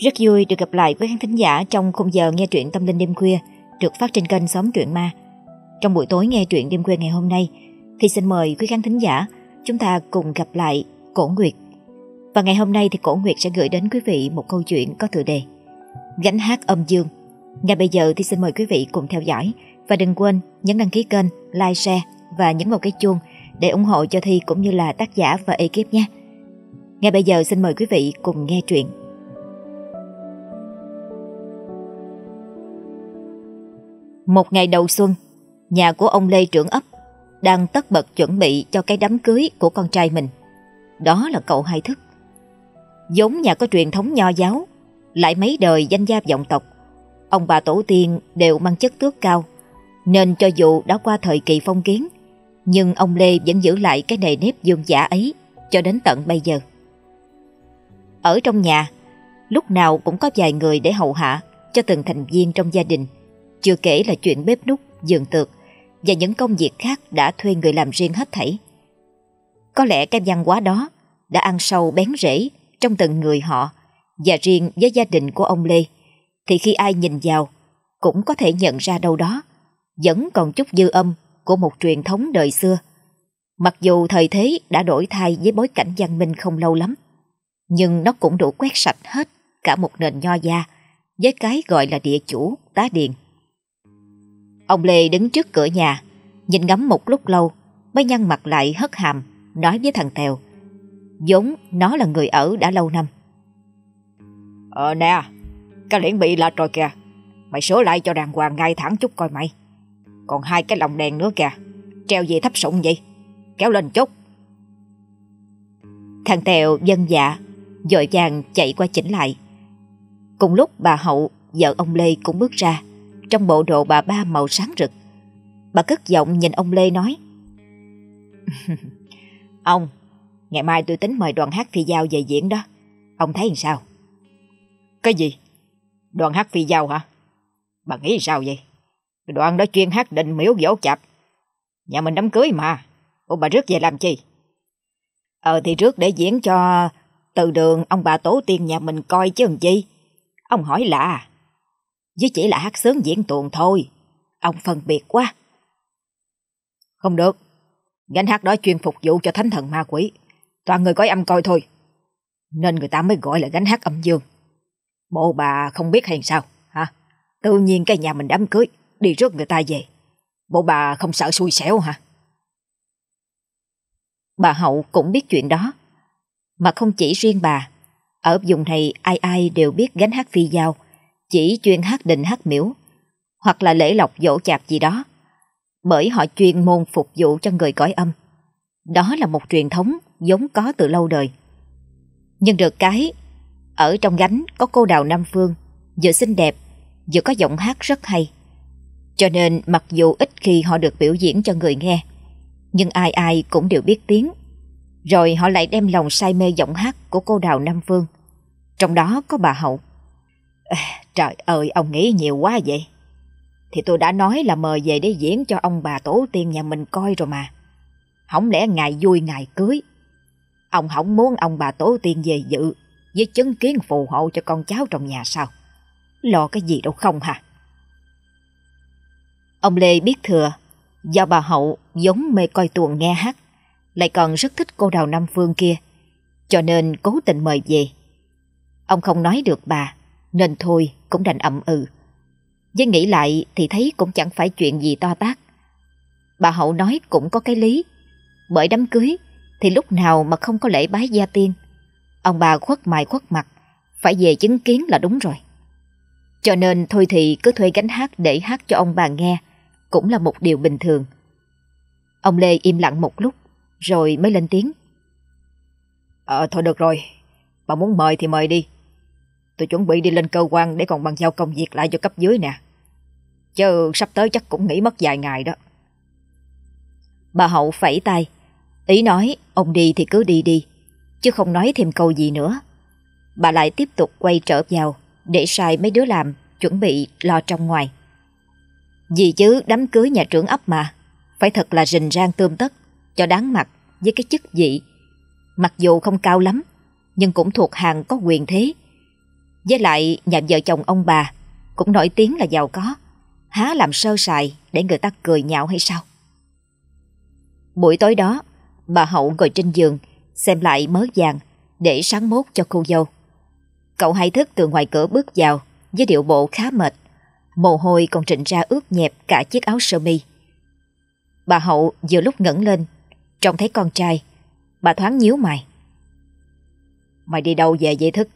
Rất vui được gặp lại với khán thính giả trong khung giờ nghe truyện tâm linh đêm khuya được phát trên kênh Xóm Truyện Ma. Trong buổi tối nghe truyện đêm khuya ngày hôm nay thì xin mời quý khán thính giả chúng ta cùng gặp lại Cổ Nguyệt. Và ngày hôm nay thì Cổ Nguyệt sẽ gửi đến quý vị một câu chuyện có tựa đề Gánh hát âm dương. Ngay bây giờ thì xin mời quý vị cùng theo dõi và đừng quên nhấn đăng ký kênh, like, share và nhấn vào cái chuông để ủng hộ cho Thi cũng như là tác giả và ekip nhé. Ngay bây giờ xin mời quý vị cùng nghe truyện. Một ngày đầu xuân, nhà của ông Lê trưởng ấp đang tất bật chuẩn bị cho cái đám cưới của con trai mình. Đó là cậu hai thức. Giống nhà có truyền thống nho giáo, lại mấy đời danh gia vọng tộc. Ông bà tổ tiên đều mang chất tước cao, nên cho dù đã qua thời kỳ phong kiến, nhưng ông Lê vẫn giữ lại cái nề nếp dương giả ấy cho đến tận bây giờ. Ở trong nhà, lúc nào cũng có vài người để hầu hạ cho từng thành viên trong gia đình, chưa kể là chuyện bếp nút, giường tược và những công việc khác đã thuê người làm riêng hết thảy. Có lẽ cái văn hóa đó đã ăn sâu bén rễ trong từng người họ và riêng với gia đình của ông Lê thì khi ai nhìn vào cũng có thể nhận ra đâu đó vẫn còn chút dư âm của một truyền thống đời xưa. Mặc dù thời thế đã đổi thay với bối cảnh văn minh không lâu lắm, nhưng nó cũng đủ quét sạch hết cả một nền nho gia với cái gọi là địa chủ, tá điền. Ông Lê đứng trước cửa nhà, nhìn ngắm một lúc lâu, mới nhăn mặt lại hất hàm, nói với thằng Tèo. giống nó là người ở đã lâu năm. Ờ nè, cái liễn bị lệch rồi kìa. Mày sửa lại cho đàng hoàng ngay thẳng chút coi mày. Còn hai cái lồng đèn nữa kìa, treo gì thấp sụng vậy? Kéo lên chút. Thằng Tèo dân dạ, dội vàng chạy qua chỉnh lại. Cùng lúc bà Hậu, vợ ông Lê cũng bước ra, trong bộ đồ bà ba màu sáng rực. Bà cất giọng nhìn ông Lê nói. ông, ngày mai tôi tính mời đoàn hát phi giao về diễn đó. Ông thấy làm sao? Cái gì? Đoàn hát phi giao hả? Bà nghĩ sao vậy? Đoàn đó chuyên hát định miếu dỗ chạp. Nhà mình đám cưới mà. Ủa bà rước về làm chi? Ờ thì rước để diễn cho từ đường ông bà tổ tiên nhà mình coi chứ làm chi. Ông hỏi lạ. Với chỉ là hát sướng diễn tuồng thôi. Ông phân biệt quá. Không được. Gánh hát đó chuyên phục vụ cho thánh thần ma quỷ. Toàn người có âm coi thôi. Nên người ta mới gọi là gánh hát âm dương. Bộ bà không biết hay sao? Hả? Tự nhiên cái nhà mình đám cưới, đi rước người ta về. Bộ bà không sợ xui xẻo hả? Bà Hậu cũng biết chuyện đó. Mà không chỉ riêng bà, ở vùng này ai ai đều biết gánh hát phi giao, chỉ chuyên hát đình hát miễu, hoặc là lễ lộc dỗ chạp gì đó. Bởi họ chuyên môn phục vụ cho người cõi âm. Đó là một truyền thống giống có từ lâu đời. Nhưng được cái, ở trong gánh có cô đào Nam Phương, vừa xinh đẹp, vừa có giọng hát rất hay. Cho nên mặc dù ít khi họ được biểu diễn cho người nghe, nhưng ai ai cũng đều biết tiếng. Rồi họ lại đem lòng say mê giọng hát của cô đào Nam Phương. Trong đó có bà Hậu. Trời ơi, ông nghĩ nhiều quá vậy. Thì tôi đã nói là mời về để diễn cho ông bà tổ tiên nhà mình coi rồi mà. Không lẽ ngày vui ngày cưới. Ông không muốn ông bà tổ tiên về dự với chứng kiến phù hộ cho con cháu trong nhà sao? Lo cái gì đâu không hả? Ông Lê biết thừa, do bà Hậu giống mê coi tuồng nghe hát, lại còn rất thích cô đào Nam Phương kia, cho nên cố tình mời về. Ông không nói được bà, nên thôi cũng đành ậm ừ. với nghĩ lại thì thấy cũng chẳng phải chuyện gì to tát. Bà Hậu nói cũng có cái lý, bởi đám cưới thì lúc nào mà không có lễ bái gia tiên. Ông bà khuất mày khuất mặt, phải về chứng kiến là đúng rồi. Cho nên thôi thì cứ thuê gánh hát để hát cho ông bà nghe, cũng là một điều bình thường. Ông Lê im lặng một lúc, rồi mới lên tiếng. Ờ thôi được rồi, bà muốn mời thì mời đi. Tôi chuẩn bị đi lên cơ quan để còn bàn giao công việc lại cho cấp dưới nè. Chứ sắp tới chắc cũng nghỉ mất vài ngày đó. Bà Hậu phẩy tay, ý nói ông đi thì cứ đi đi, chứ không nói thêm câu gì nữa. Bà lại tiếp tục quay trở vào để sai mấy đứa làm, chuẩn bị lo trong ngoài. Vì chứ đám cưới nhà trưởng ấp mà, phải thật là rình rang tươm tất, cho đáng mặt với cái chức vị. Mặc dù không cao lắm, nhưng cũng thuộc hàng có quyền thế. Với lại nhà vợ chồng ông bà cũng nổi tiếng là giàu có, há làm sơ sài để người ta cười nhạo hay sao? Buổi tối đó, bà Hậu ngồi trên giường xem lại mớ vàng để sáng mốt cho cô dâu. Cậu hai thức từ ngoài cửa bước vào với điệu bộ khá mệt. Mồ hôi còn trịnh ra ướt nhẹp cả chiếc áo sơ mi. Bà Hậu vừa lúc ngẩng lên, trông thấy con trai, bà thoáng nhíu mày. Mày đi đâu về vậy thức?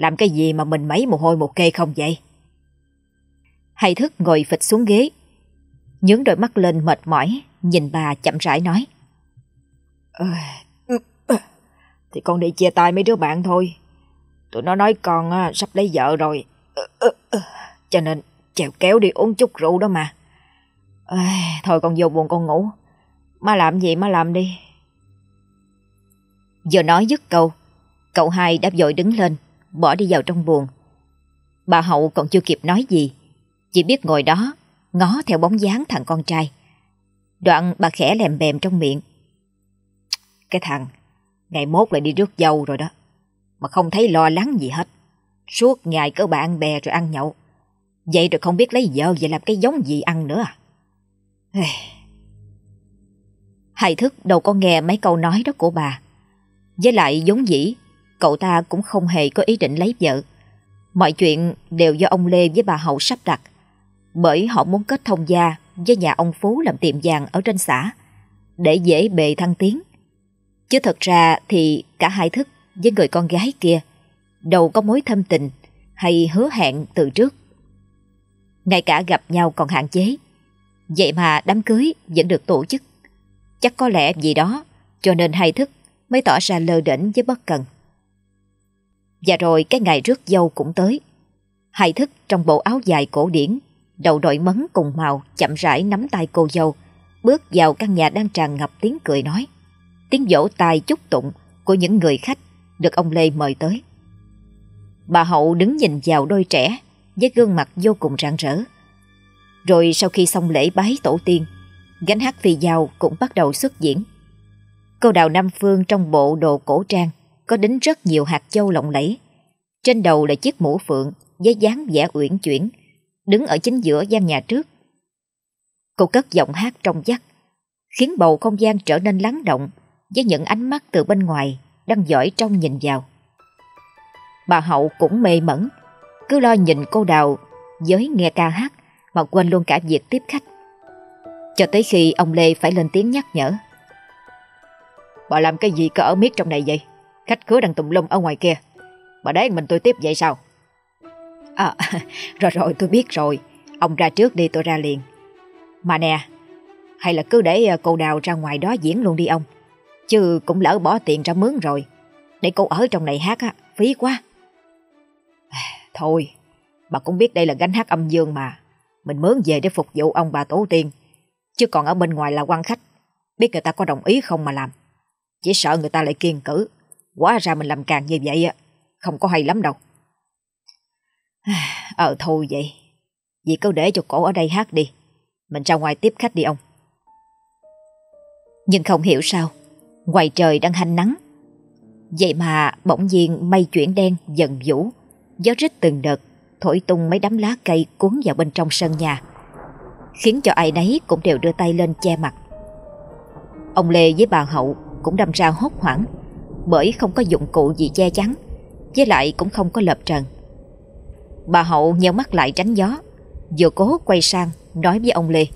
Làm cái gì mà mình mấy mồ hôi một kê không vậy? Hay thức ngồi phịch xuống ghế, nhướng đôi mắt lên mệt mỏi, nhìn bà chậm rãi nói. Thì con đi chia tay mấy đứa bạn thôi. Tụi nó nói con sắp lấy vợ rồi. Cho nên chèo kéo đi uống chút rượu đó mà. thôi con vô buồn con ngủ. Má làm gì má làm đi. Giờ nói dứt câu, cậu hai đã vội đứng lên, bỏ đi vào trong buồn. Bà Hậu còn chưa kịp nói gì, chỉ biết ngồi đó, ngó theo bóng dáng thằng con trai. Đoạn bà khẽ lèm bèm trong miệng. Cái thằng, ngày mốt lại đi rước dâu rồi đó, mà không thấy lo lắng gì hết. Suốt ngày cứ bạn bè rồi ăn nhậu. Vậy rồi không biết lấy vợ về làm cái giống gì ăn nữa à? Hài thức đâu có nghe mấy câu nói đó của bà. Với lại giống dĩ, cậu ta cũng không hề có ý định lấy vợ. Mọi chuyện đều do ông Lê với bà Hậu sắp đặt. Bởi họ muốn kết thông gia với nhà ông Phú làm tiệm vàng ở trên xã, để dễ bề thăng tiến. Chứ thật ra thì cả hai thức với người con gái kia đâu có mối thâm tình hay hứa hẹn từ trước. Ngay cả gặp nhau còn hạn chế. Vậy mà đám cưới vẫn được tổ chức. Chắc có lẽ vì đó cho nên hai thức mới tỏ ra lơ đỉnh với bất cần. Và rồi cái ngày rước dâu cũng tới. Hai thức trong bộ áo dài cổ điển, đầu đội mấn cùng màu chậm rãi nắm tay cô dâu, bước vào căn nhà đang tràn ngập tiếng cười nói. Tiếng vỗ tay chúc tụng của những người khách được ông Lê mời tới. Bà Hậu đứng nhìn vào đôi trẻ với gương mặt vô cùng rạng rỡ. Rồi sau khi xong lễ bái tổ tiên, gánh hát phi dao cũng bắt đầu xuất diễn. Cô đào Nam Phương trong bộ đồ cổ trang có đính rất nhiều hạt châu lộng lẫy. Trên đầu là chiếc mũ phượng với dáng vẻ uyển chuyển, đứng ở chính giữa gian nhà trước. Cô cất giọng hát trong vắt, khiến bầu không gian trở nên lắng động với những ánh mắt từ bên ngoài đang dõi trong nhìn vào. Bà Hậu cũng mê mẩn, cứ lo nhìn cô đào với nghe ca hát mà quên luôn cả việc tiếp khách. Cho tới khi ông Lê phải lên tiếng nhắc nhở. Bà làm cái gì cơ ở miết trong này vậy? Khách khứa đang tùm lum ở ngoài kia. Bà để mình tôi tiếp vậy sao? À, rồi rồi tôi biết rồi. Ông ra trước đi tôi ra liền. Mà nè, hay là cứ để ờ, cô Đào ra ngoài đó diễn luôn đi ông. Chứ cũng lỡ bỏ tiền ra mướn rồi. Để cô ở trong này hát á, phí quá. À, thôi, bà cũng biết đây là gánh hát âm dương mà. Mình mướn về để phục vụ ông bà tổ tiên. Chứ còn ở bên ngoài là quan khách. Biết người ta có đồng ý không mà làm. Chỉ sợ người ta lại kiên cử. Quá ra mình làm càng như vậy á, không có hay lắm đâu. Ờ thôi vậy. Vì cứ để cho cổ ở đây hát đi. Mình ra ngoài tiếp khách đi ông. Nhưng không hiểu sao, ngoài trời đang hanh nắng. Vậy mà bỗng nhiên mây chuyển đen dần vũ, gió rít từng đợt, thổi tung mấy đám lá cây cuốn vào bên trong sân nhà. Khiến cho ai nấy cũng đều đưa tay lên che mặt. Ông Lê với bà Hậu cũng đâm ra hốt hoảng bởi không có dụng cụ gì che chắn, với lại cũng không có lập trần. Bà Hậu nheo mắt lại tránh gió, vừa cố quay sang nói với ông Lê.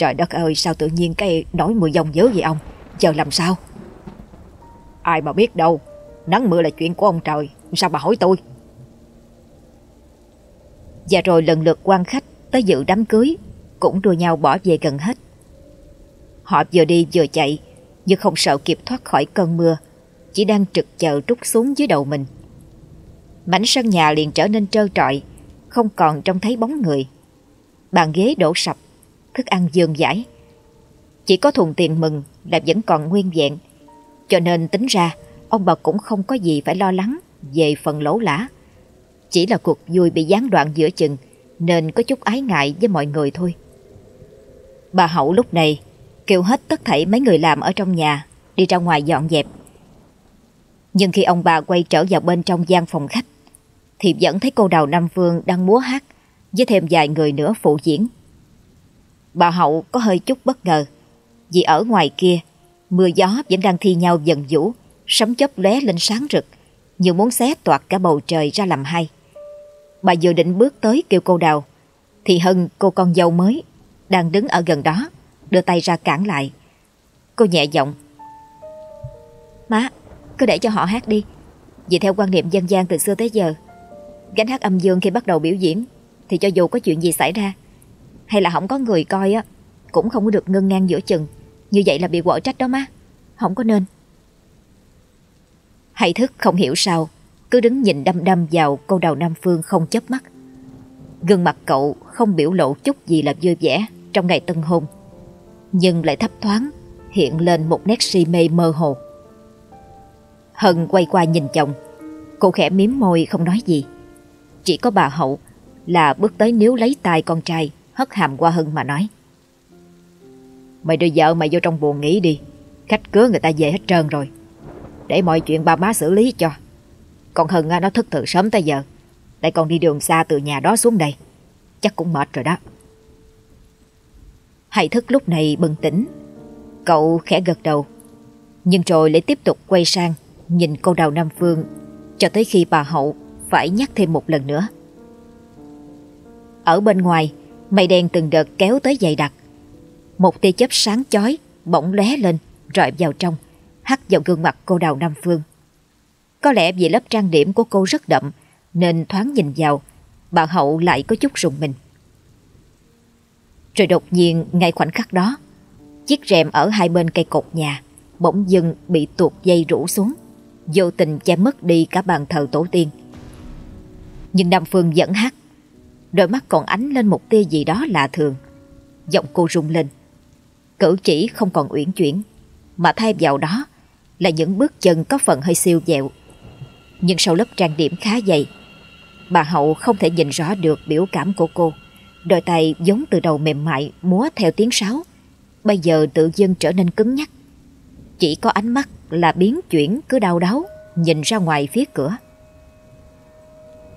Trời đất ơi sao tự nhiên cái nổi mưa dông dớ vậy ông giờ làm sao Ai mà biết đâu Nắng mưa là chuyện của ông trời Sao bà hỏi tôi Và rồi lần lượt quan khách Tới dự đám cưới Cũng đua nhau bỏ về gần hết Họ vừa đi vừa chạy nhưng không sợ kịp thoát khỏi cơn mưa Chỉ đang trực chờ trút xuống dưới đầu mình Mảnh sân nhà liền trở nên trơ trọi Không còn trông thấy bóng người Bàn ghế đổ sập thức ăn dường dãi. Chỉ có thùng tiền mừng là vẫn còn nguyên vẹn, cho nên tính ra ông bà cũng không có gì phải lo lắng về phần lỗ lã. Chỉ là cuộc vui bị gián đoạn giữa chừng nên có chút ái ngại với mọi người thôi. Bà Hậu lúc này kêu hết tất thảy mấy người làm ở trong nhà, đi ra ngoài dọn dẹp. Nhưng khi ông bà quay trở vào bên trong gian phòng khách, thì vẫn thấy cô Đào Nam Phương đang múa hát với thêm vài người nữa phụ diễn. Bà Hậu có hơi chút bất ngờ, vì ở ngoài kia, mưa gió vẫn đang thi nhau dần vũ, sấm chớp lóe lên sáng rực, như muốn xé toạc cả bầu trời ra làm hai. Bà vừa định bước tới kêu cô Đào, thì Hân, cô con dâu mới, đang đứng ở gần đó đưa tay ra cản lại. Cô nhẹ giọng Má, cứ để cho họ hát đi. Vì theo quan niệm dân gian từ xưa tới giờ Gánh hát âm dương khi bắt đầu biểu diễn Thì cho dù có chuyện gì xảy ra Hay là không có người coi á Cũng không có được ngưng ngang giữa chừng. Như vậy là bị quở trách đó má Không có nên. Hay thức không hiểu sao Cứ đứng nhìn đăm đăm vào cô đầu Nam Phương không chớp mắt. Gương mặt cậu không biểu lộ chút gì là vui vẻ Trong ngày tân hôn. Nhưng lại thấp thoáng, Hiện lên một nét si mê mơ hồ. Hân quay qua nhìn chồng. Cô khẽ miếm môi không nói gì. Chỉ có bà Hậu Là bước tới níu lấy tay con trai, Hất hàm qua Hân mà nói. Mày đưa vợ mày vô trong buồn nghỉ đi. Khách cứa người ta về hết trơn rồi. Để mọi chuyện ba má xử lý cho. Còn Hân nó thức từ sớm tới giờ. Lại còn đi đường xa từ nhà đó xuống đây. Chắc cũng mệt rồi đó. Hải thức lúc này bừng tỉnh Cậu khẽ gật đầu Nhưng rồi lại tiếp tục quay sang nhìn cô đào Nam Phương cho tới khi bà Hậu phải nhắc thêm một lần nữa. Ở bên ngoài, mây đen từng đợt kéo tới dày đặc. Một tia chớp sáng chói bỗng lóe lên rọi vào trong, hắt vào gương mặt cô đào Nam Phương. Có lẽ vì lớp trang điểm của cô rất đậm nên thoáng nhìn vào, bà Hậu lại có chút rùng mình. Rồi đột nhiên ngay khoảnh khắc đó, chiếc rèm ở hai bên cây cột nhà bỗng dưng bị tuột dây rủ xuống vô tình che mất đi cả bàn thờ tổ tiên. Nhưng Nam Phương vẫn hát, đôi mắt còn ánh lên một tia gì đó lạ thường. Giọng cô rung lên, cử chỉ không còn uyển chuyển, mà thay vào đó là những bước chân có phần hơi siêu dẹo. Nhưng sau lớp trang điểm khá dày, bà Hậu không thể nhìn rõ được biểu cảm của cô. Đôi tay giống từ đầu mềm mại múa theo tiếng sáo, bây giờ tự dưng trở nên cứng nhắc. Chỉ có ánh mắt là biến chuyển cứ đau đáu nhìn ra ngoài phía cửa.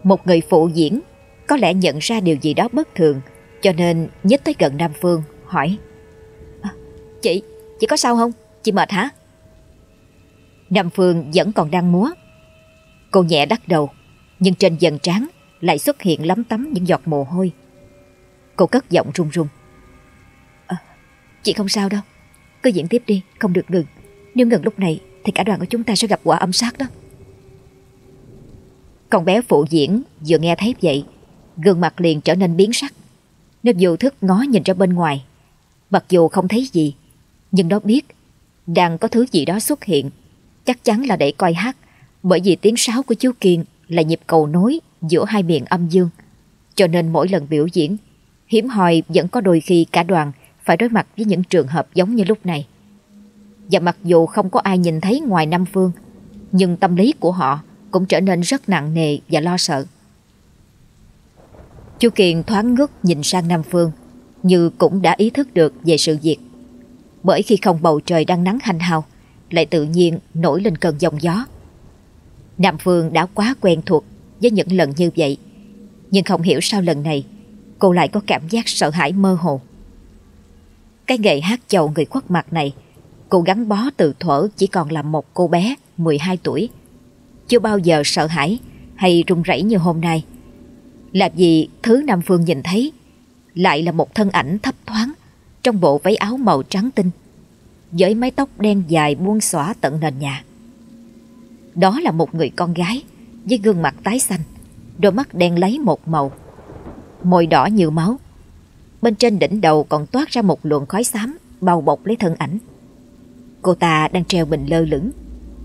Một người phụ diễn có lẽ nhận ra điều gì đó bất thường cho nên nhích tới gần Nam Phương hỏi à, Chị, chị có sao không? Chị mệt hả? Nam Phương vẫn còn đang múa. Cô nhẹ đắt đầu nhưng trên dần trán lại xuất hiện lắm tấm những giọt mồ hôi. Cô cất giọng run run. À, chị không sao đâu, cứ diễn tiếp đi, không được ngừng. Nếu ngừng lúc này Thì cả đoàn của chúng ta sẽ gặp quả âm sát đó. Con bé phụ diễn vừa nghe thấy vậy Gương mặt liền trở nên biến sắc. Nó vô thức ngó nhìn ra bên ngoài Mặc dù không thấy gì Nhưng nó biết Đang có thứ gì đó xuất hiện. Chắc chắn là để coi hát Bởi vì tiếng sáo của chú Kiên Là nhịp cầu nối giữa hai miền âm dương. Cho nên mỗi lần biểu diễn Hiếm hoi vẫn có đôi khi cả đoàn Phải đối mặt với những trường hợp giống như lúc này. Và mặc dù không có ai nhìn thấy ngoài Nam Phương, Nhưng tâm lý của họ Cũng trở nên rất nặng nề và lo sợ. Chu Kiền thoáng ngước nhìn sang Nam Phương, Như cũng đã ý thức được về sự việc. Bởi khi không bầu trời đang nắng hanh hao, Lại tự nhiên nổi lên cơn giông gió. Nam Phương đã quá quen thuộc với những lần như vậy, Nhưng không hiểu sao lần này Cô lại có cảm giác sợ hãi mơ hồ Cái nghề hát chầu người khuất mặt này Cô gắn bó từ thuở chỉ còn là một cô bé 12 tuổi. Chưa bao giờ sợ hãi hay run rẩy như hôm nay. Là gì? thứ Nam Phương nhìn thấy lại là một thân ảnh thấp thoáng trong bộ váy áo màu trắng tinh với mái tóc đen dài buông xõa tận nền nhà. Đó là một người con gái với gương mặt tái xanh, đôi mắt đen lấy một màu, môi đỏ như máu. Bên trên đỉnh đầu còn toát ra một luồng khói xám, bao bọc lấy thân ảnh. Cô ta đang treo bình lơ lửng,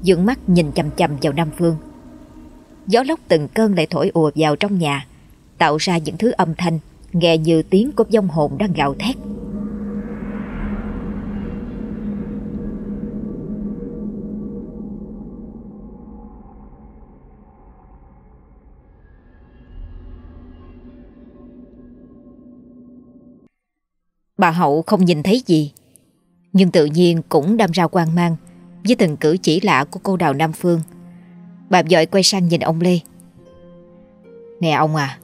Dương mắt nhìn chầm chầm vào Nam Phương Gió lốc từng cơn lại thổi ùa vào trong nhà, Tạo ra những thứ âm thanh, Nghe như tiếng của dông hồn đang gào thét Bà Hậu không nhìn thấy gì. Nhưng tự nhiên cũng đâm ra quan mang với từng cử chỉ lạ của cô đào Nam Phương. Bà vội quay sang nhìn ông Lê. Nè ông à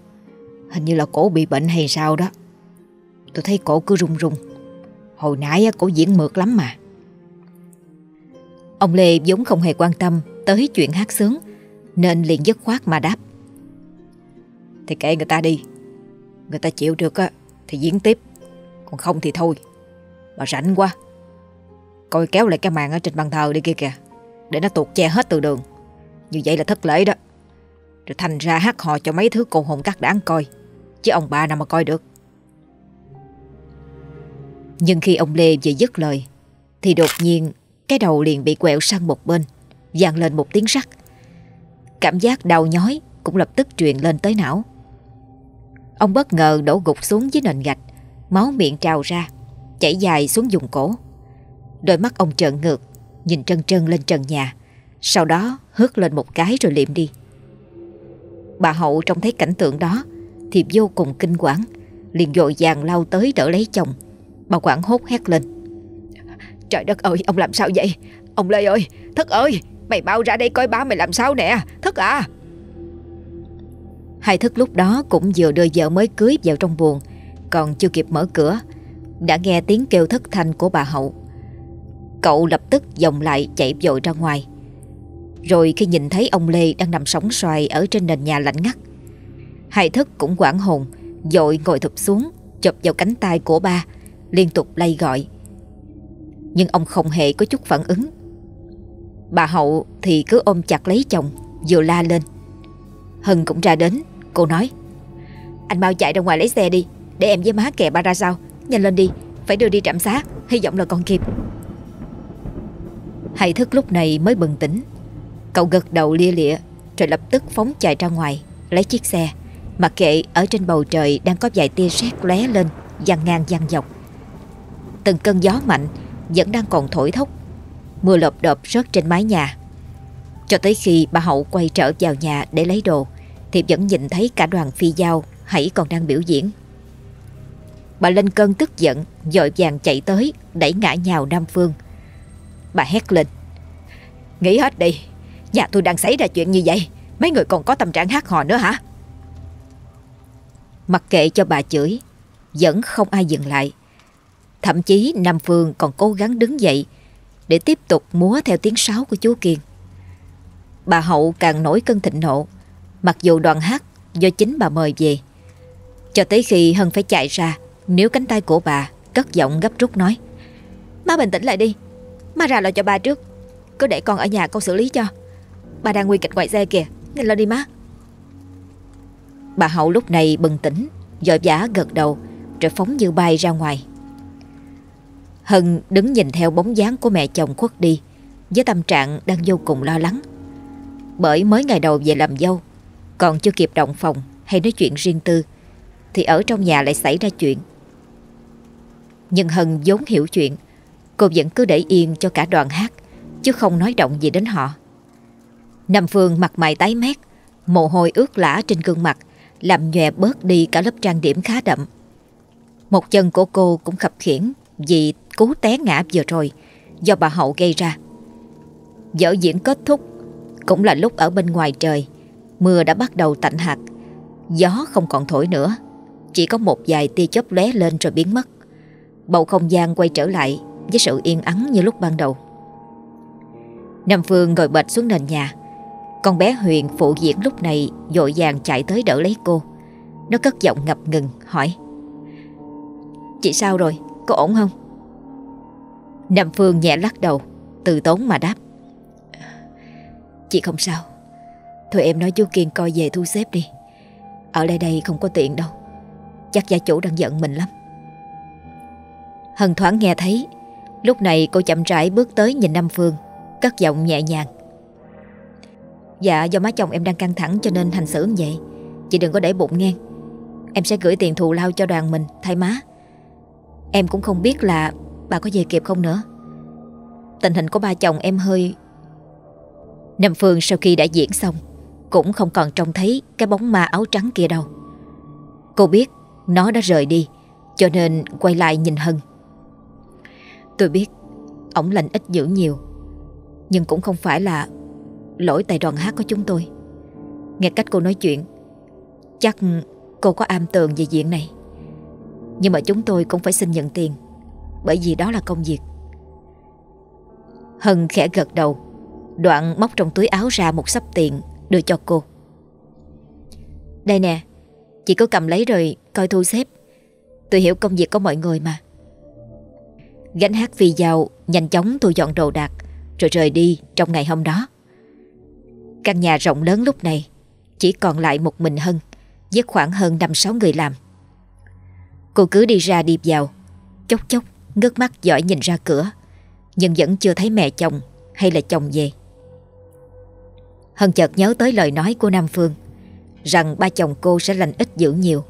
Hình như là cổ bị bệnh hay sao đó. Tôi thấy cổ cứ run run. Hồi nãy cổ diễn mượt lắm mà. Ông Lê vốn không hề quan tâm Tới chuyện hát sướng, Nên liền dứt khoát mà đáp. Thì kệ người ta đi. Người ta chịu được thì diễn tiếp. Còn không thì thôi. Mà rảnh quá. Coi kéo lại cái màn ở trên bàn thờ đi kia kìa, Để nó tuột che hết từ đường. Như vậy là thất lễ đó. Rồi thành ra hát hò cho mấy thứ cô hồn cắt đáng coi, Chứ ông bà nào mà coi được. Nhưng khi ông Lê vừa dứt lời, Thì đột nhiên Cái đầu liền bị quẹo sang một bên, vang lên một tiếng sắt Cảm giác đau nhói Cũng lập tức truyền lên tới não. Ông bất ngờ đổ gục xuống dưới nền gạch Máu miệng trào ra, Chảy dài xuống vùng cổ. Đôi mắt ông trợn ngược, Nhìn trân trân lên trần nhà, Sau đó hớt lên một cái rồi liệm đi. Bà Hậu trông thấy cảnh tượng đó Thì vô cùng kinh quản Liền dội vàng lao tới đỡ lấy chồng, Bà quản hốt hét lên. Trời đất ơi, ông làm sao vậy? Ông Lê ơi, Thất ơi, Mày bao ra đây coi ba mày làm sao nè, Thất à. Hai thức lúc đó cũng vừa đưa vợ mới cưới vào trong buồn còn chưa kịp mở cửa, Đã nghe tiếng kêu thất thanh của bà Hậu. Cậu lập tức dòng lại chạy vội ra ngoài. Rồi khi nhìn thấy ông Lê đang nằm sóng xoài Ở trên nền nhà lạnh ngắt, Hai thức cũng quảng hồn, Dội ngồi thụp xuống, Chụp vào cánh tay của ba, Liên tục lay gọi. Nhưng ông không hề có chút phản ứng. Bà Hậu thì cứ ôm chặt lấy chồng, Vừa la lên. Hân cũng ra đến, Cô nói, Anh mau chạy ra ngoài lấy xe đi. Để em với má kè ba ra sao? Nhanh lên đi, Phải đưa đi trạm xá, Hy vọng là còn kịp. Hay thức lúc này mới bừng tỉnh. Cậu gật đầu lia lịa, Rồi lập tức phóng chạy ra ngoài, Lấy chiếc xe. Mặc kệ ở trên bầu trời Đang có vài tia sét lóe lên Dằn ngang dằn dọc. Từng cơn gió mạnh Vẫn đang còn thổi thốc. Mưa lộp độp rớt trên mái nhà. Cho tới khi bà Hậu quay trở vào nhà để lấy đồ, Thì vẫn nhìn thấy cả đoàn phi giao Hãy còn đang biểu diễn. Bà lên cơn tức giận, Dội vàng chạy tới, Đẩy ngã nhào Nam Phương. Bà hét lên Nghĩ hết đi, Nhà tôi đang xảy ra chuyện như vậy, Mấy người còn có tâm trạng hát hò nữa hả? Mặc kệ cho bà chửi, Vẫn không ai dừng lại. Thậm chí Nam Phương còn cố gắng đứng dậy Để tiếp tục múa theo tiếng sáo của chú Kiên. Bà Hậu càng nổi cơn thịnh nộ, Mặc dù đoàn hát do chính bà mời về. Cho tới khi Hân phải chạy ra nếu cánh tay của bà Cất giọng gấp rút nói, Má bình tĩnh lại đi. Má ra lo cho ba trước. Cứ để con ở nhà con xử lý cho. Bà đang nguy kịch ngoài xe kìa. Nhanh lên đi má. Bà Hậu lúc này bừng tỉnh, Dội vã gật đầu, Rồi phóng như bay ra ngoài. Hân đứng nhìn theo bóng dáng của mẹ chồng khuất đi, Với tâm trạng đang vô cùng lo lắng. Bởi mới ngày đầu về làm dâu, Còn chưa kịp động phòng hay nói chuyện riêng tư, Thì ở trong nhà lại xảy ra chuyện. Nhưng Hân vốn hiểu chuyện. Cô vẫn cứ để yên cho cả đoàn hát, Chứ không nói động gì đến họ. Nam Phương mặt mày tái mét, Mồ hôi ướt lã trên gương mặt, Làm nhòe bớt đi cả lớp trang điểm khá đậm. Một chân của cô cũng khập khiển Vì cú té ngã vừa rồi, Do bà Hậu gây ra. Vở diễn kết thúc, Cũng là lúc ở bên ngoài trời, Mưa đã bắt đầu tạnh hạt, Gió không còn thổi nữa, Chỉ có một vài tia chớp lóe lên rồi biến mất. Bầu không gian quay trở lại Với sự yên ắng như lúc ban đầu. Nam Phương ngồi bệt xuống nền nhà. Con bé Huyền phụ diễn lúc này Dội vàng chạy tới đỡ lấy cô. Nó cất giọng ngập ngừng, hỏi. Chị sao rồi? Có ổn không? Nam Phương nhẹ lắc đầu, Từ tốn mà đáp. Chị không sao. Thôi em nói chú Kiên coi về thu xếp đi. Ở đây đây không có tiện đâu. Chắc gia chủ đang giận mình lắm. Hân thoáng nghe thấy. Lúc này cô chậm rãi bước tới nhìn Nam Phương, Cất giọng nhẹ nhàng. Dạ do má chồng em đang căng thẳng cho nên hành xử như vậy. Chị đừng có để bụng nghe. Em sẽ gửi tiền thù lao cho đoàn mình, thay má. Em cũng không biết là bà có về kịp không nữa. Tình hình của ba chồng em hơi Nam Phương sau khi đã diễn xong, Cũng không còn trông thấy cái bóng ma áo trắng kia đâu. Cô biết nó đã rời đi, Cho nên quay lại nhìn Hân. Tôi biết, Ổng lành ít dữ nhiều. Nhưng cũng không phải là Lỗi tại đoàn hát của chúng tôi. Nghe cách cô nói chuyện, Chắc cô có am tường về chuyện này. Nhưng mà chúng tôi cũng phải xin nhận tiền, Bởi vì đó là công việc. Hân khẽ gật đầu, Đoạn móc trong túi áo ra một sắp tiền Đưa cho cô. Đây nè, Chị cứ cầm lấy rồi coi thu xếp. Tôi hiểu công việc của mọi người mà. Gánh hát phi dao, Nhanh chóng thu dọn đồ đạc, Rồi rời đi trong ngày hôm đó. Căn nhà rộng lớn lúc này, Chỉ còn lại một mình Hân, Với khoảng hơn 5-6 người làm. Cô cứ đi ra đi vào, Chốc chốc ngước mắt giỏi nhìn ra cửa, Nhưng vẫn chưa thấy mẹ chồng Hay là chồng về. Hân chợt nhớ tới lời nói của Nam Phương, Rằng ba chồng cô sẽ lành ít dữ nhiều.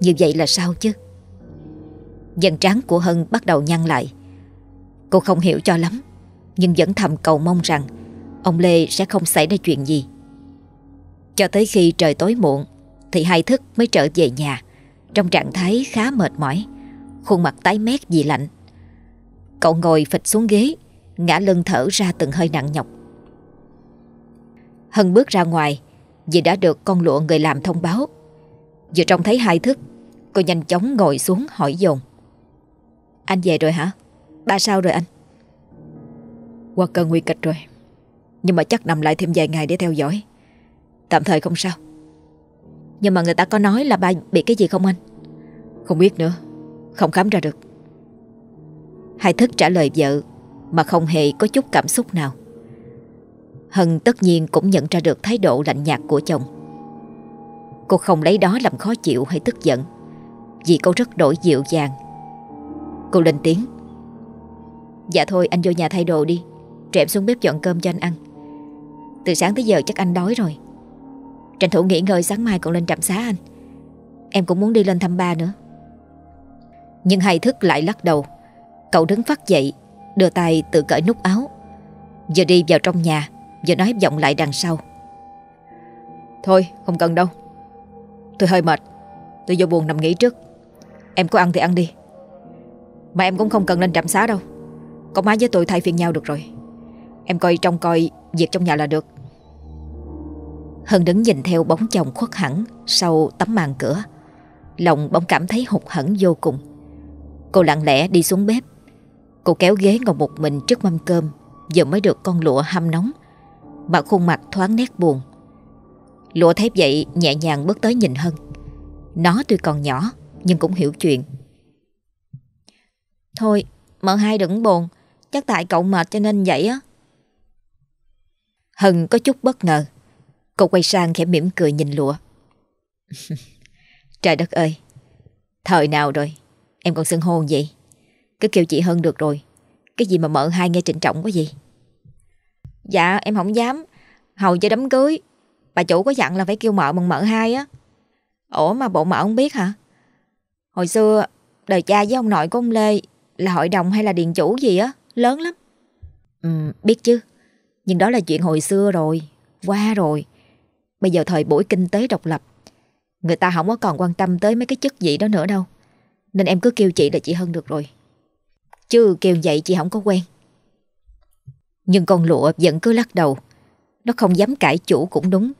Như vậy là sao chứ? Dần trán của Hân bắt đầu nhăn lại. Cô không hiểu cho lắm, Nhưng vẫn thầm cầu mong rằng Ông Lê sẽ không xảy ra chuyện gì. Cho tới khi trời tối muộn, Thì hai thức mới trở về nhà. Trong trạng thái khá mệt mỏi, Khuôn mặt tái mét vì lạnh. Cậu ngồi phịch xuống ghế, Ngã lưng thở ra từng hơi nặng nhọc. Hân bước ra ngoài Vì đã được con lụa người làm thông báo. Vừa trông thấy hai thức, Cô nhanh chóng ngồi xuống hỏi dồn. Anh về rồi hả? Ba sao rồi anh? Qua cơn nguy kịch rồi. Nhưng mà chắc nằm lại thêm vài ngày để theo dõi. Tạm thời không sao. Nhưng mà người ta có nói là ba bị cái gì không anh? Không biết nữa. Không khám ra được. Hai thức trả lời vợ Mà không hề có chút cảm xúc nào. Hân tất nhiên cũng nhận ra được thái độ lạnh nhạt của chồng. Cô không lấy đó làm khó chịu hay tức giận, Vì cô rất đổi dịu dàng. Cô lên tiếng. Dạ thôi, anh vô nhà thay đồ đi. Rồi em xuống bếp dọn cơm cho anh ăn. Từ sáng tới giờ chắc anh đói rồi. Tranh thủ nghỉ ngơi, sáng mai còn lên trạm xá anh. Em cũng muốn đi lên thăm ba nữa. Nhưng hay thức lại lắc đầu. Cậu đứng phát dậy, Đưa tay tự cởi nút áo. Giờ đi vào trong nhà, Giờ nói giọng lại đằng sau. Thôi, không cần đâu. Tôi hơi mệt. Tôi vô buồn nằm nghỉ trước. Em có ăn thì ăn đi. Mà em cũng không cần lên trạm xá đâu. Cậu má với tôi thay phiên nhau được rồi. Em coi trong coi việc trong nhà là được. Hân đứng nhìn theo bóng chồng khuất hẳn Sau tấm màn cửa. Lòng bỗng cảm thấy hụt hẫng vô cùng. Cô lặng lẽ đi xuống bếp. Cô kéo ghế ngồi một mình trước mâm cơm. Giờ mới được con lụa hâm nóng. Mà khuôn mặt thoáng nét buồn. Lụa thấy vậy nhẹ nhàng bước tới nhìn Hân. Nó tuy còn nhỏ, Nhưng cũng hiểu chuyện. Thôi mợ hai đừng buồn, Chắc tại cậu mệt cho nên vậy á. Hân có chút bất ngờ, Cô quay sang khẽ mỉm cười nhìn lụa. Trời đất ơi, Thời nào rồi, Em còn xưng hôn vậy? Cứ kêu chị Hân được rồi, Cái gì mà mợ hai nghe trịnh trọng quá gì Dạ em không dám, Hầu cho đám cưới, Bà chủ có dặn là phải kêu mợ bằng mợ hai á. Ủa mà bộ mợ không biết hả? Hồi xưa Đời cha với ông nội của ông Lê là hội đồng hay là điện chủ gì á? Lớn lắm. Ừ biết chứ. Nhưng đó là chuyện hồi xưa rồi, Qua rồi. Bây giờ thời buổi kinh tế độc lập, Người ta không có còn quan tâm tới mấy cái chức vị đó nữa đâu. Nên em cứ kêu chị là chị Hân được rồi. Chứ kêu vậy chị không có quen. Nhưng con lụa vẫn cứ lắc đầu. Nó không dám cãi chủ cũng đúng.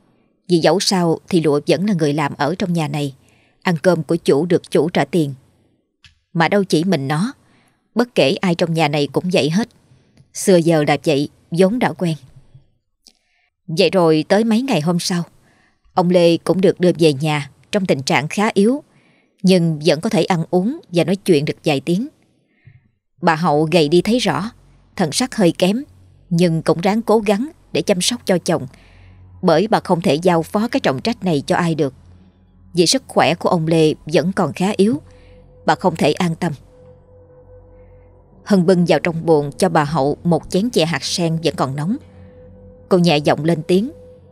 Vì dẫu sao thì lụa vẫn là người làm ở trong nhà này. Ăn cơm của chủ được chủ trả tiền. Mà đâu chỉ mình nó. Bất kể ai trong nhà này cũng vậy hết. Xưa giờ là vậy, vốn đã quen. Vậy rồi tới mấy ngày hôm sau, Ông Lê cũng được đưa về nhà Trong tình trạng khá yếu, Nhưng vẫn có thể ăn uống Và nói chuyện được vài tiếng. Bà Hậu gầy đi thấy rõ, Thần sắc hơi kém, Nhưng cũng ráng cố gắng để chăm sóc cho chồng, Bởi bà không thể giao phó cái trọng trách này cho ai được. Vì sức khỏe của ông Lê vẫn còn khá yếu, Bà không thể an tâm. Hân bưng vào trong buồn cho bà Hậu một chén chè hạt sen vẫn còn nóng. Cô nhẹ giọng lên tiếng,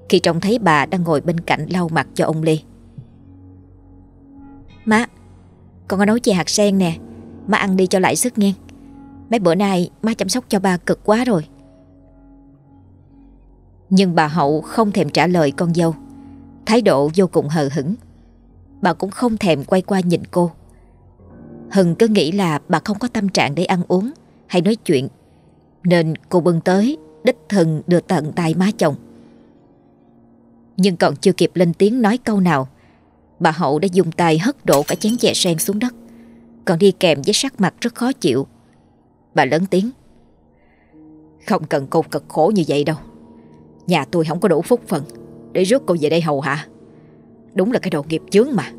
Khi trông thấy bà đang ngồi bên cạnh lau mặt cho ông Lê. Má, Con có nấu chè hạt sen nè, Má ăn đi cho lại sức nghe. Mấy bữa nay má chăm sóc cho ba cực quá rồi. Nhưng bà Hậu không thèm trả lời con dâu. Thái độ vô cùng hờ hững. Bà cũng không thèm quay qua nhìn cô. Hân cứ nghĩ là bà không có tâm trạng để ăn uống, Hay nói chuyện. Nên cô bưng tới, Đích thân đưa tận tay má chồng. Nhưng còn chưa kịp lên tiếng nói câu nào, Bà Hậu đã dùng tay hất đổ cả chén chè sen xuống đất. Còn đi kèm với sắc mặt rất khó chịu. Bà lớn tiếng. Không cần cô cực khổ như vậy đâu. Nhà tôi không có đủ phúc phần Để rước cô về đây hầu hạ. Đúng là cái đồ nghiệp chướng mà.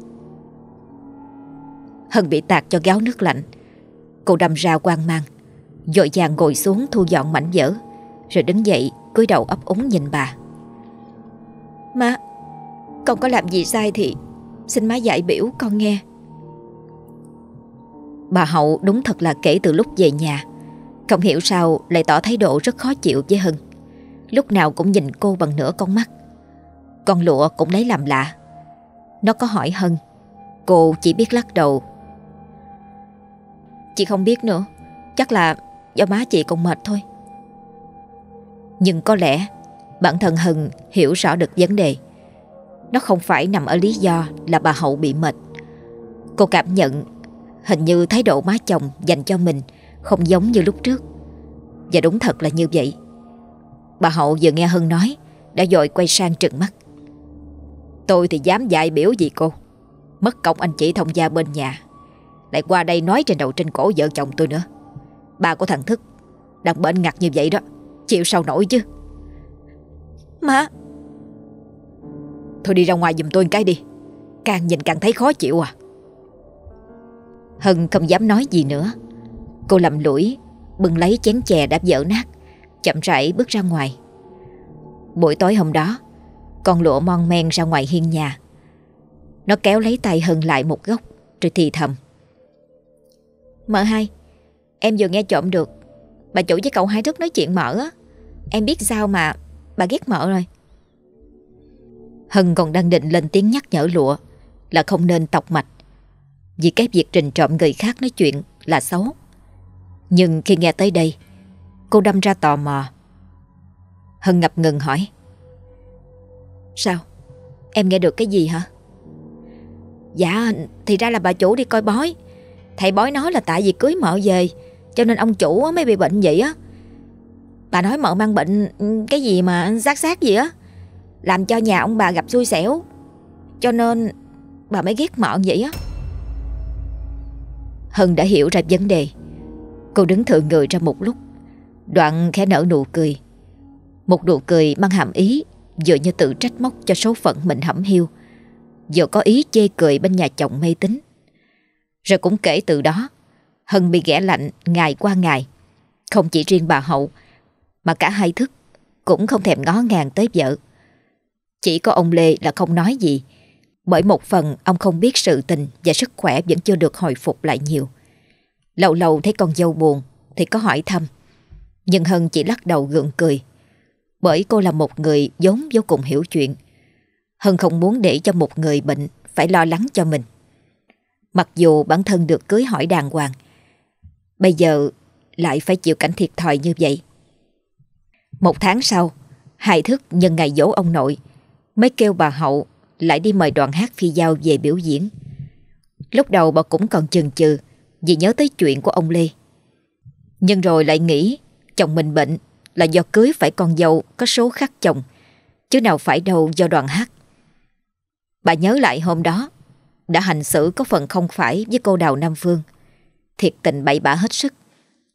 Hân bị tạt cho gáo nước lạnh. Cô đâm ra quan mang. Dội vàng ngồi xuống thu dọn mảnh vỡ Rồi đứng dậy cúi đầu ấp úng nhìn bà. Má Con có làm gì sai thì Xin má dạy biểu con nghe. Bà Hậu đúng thật là kể từ lúc về nhà. Không hiểu sao lại tỏ thái độ rất khó chịu với Hân. Lúc nào cũng nhìn cô bằng nửa con mắt. Con lụa cũng lấy làm lạ. Nó có hỏi Hân. Cô chỉ biết lắc đầu Chị không biết nữa. Chắc là do má chị còn mệt thôi. Nhưng có lẽ Bản thân Hân hiểu rõ được vấn đề. Nó không phải nằm ở lý do Là bà Hậu bị mệt. Cô cảm nhận Hình như thái độ má chồng dành cho mình Không giống như lúc trước. Và đúng thật là như vậy. Bà Hậu vừa nghe Hân nói Đã dội quay sang trừng mắt. Tôi thì dám dạy biểu gì cô? Mất công anh chị thông gia bên nhà. Lại qua đây nói trên đầu trên cổ vợ chồng tôi nữa. Bà của thằng Thức Đang bệnh ngặt như vậy đó Chịu sao nổi chứ? Má. Thôi đi ra ngoài giùm tôi một cái đi Càng nhìn càng thấy khó chịu à. Hân không dám nói gì nữa. Cô lầm lũi Bưng lấy chén chè đã vỡ nát Chậm rãi bước ra ngoài. Buổi tối hôm đó Con lụa mon men ra ngoài hiên nhà. Nó kéo lấy tay Hân lại một góc Rồi thì thầm Mợ hai. Em vừa nghe trộm được. Bà chủ với cậu hai rất nói chuyện mở á. Em biết sao mà bà ghét mợ rồi. Hân còn đang định lên tiếng nhắc nhở lụa Là không nên tọc mạch Vì cái việc trình trộm người khác nói chuyện là xấu. Nhưng khi nghe tới đây Cô đâm ra tò mò. Hân ngập ngừng hỏi Sao? Em nghe được cái gì hả? Dạ, thì ra là bà chủ đi coi bói. Thầy bói nói là tại vì cưới mợ về, Cho nên ông chủ mới bị bệnh vậy á. Bà nói mợ mang bệnh ừ, Cái gì mà xác xác gì á? Làm cho nhà ông bà gặp xui xẻo, Cho nên bà mới ghét mợ vậy á. Hân đã hiểu ra vấn đề. Cô đứng thượng người ra một lúc. Đoạn khẽ nở nụ cười. Một nụ cười mang hàm ý, Vừa như tự trách móc cho số phận mình hẩm hiu, Vừa có ý chê cười bên nhà chồng mê tín. Rồi cũng kể từ đó. Hân bị ghẻ lạnh ngày qua ngày Không chỉ riêng bà Hậu, Mà cả hai thức Cũng không thèm ngó ngàng tới vợ. Chỉ có ông Lê là không nói gì, Bởi một phần ông không biết sự tình Và sức khỏe vẫn chưa được hồi phục lại nhiều. Lâu lâu thấy con dâu buồn Thì có hỏi thăm, Nhưng Hân chỉ lắc đầu gượng cười, Bởi cô là một người vốn vô cùng hiểu chuyện. Hân không muốn để cho một người bệnh Phải lo lắng cho mình. Mặc dù bản thân được cưới hỏi đàng hoàng, Bây giờ lại phải chịu cảnh thiệt thòi như vậy. Một tháng sau, hài thức nhân ngày dỗ ông nội, Mới kêu bà Hậu Lại đi mời đoàn hát phi giao về biểu diễn. Lúc đầu bà cũng còn chừng chừ Vì nhớ tới chuyện của ông Lê. Nhưng rồi lại nghĩ Chồng mình bệnh là do cưới phải con dâu Có số khác chồng, Chứ nào phải đâu do đoàn hát. Bà nhớ lại hôm đó đã hành xử có phần không phải với cô Đào Nam Phương Thiệt tình bậy bạ hết sức,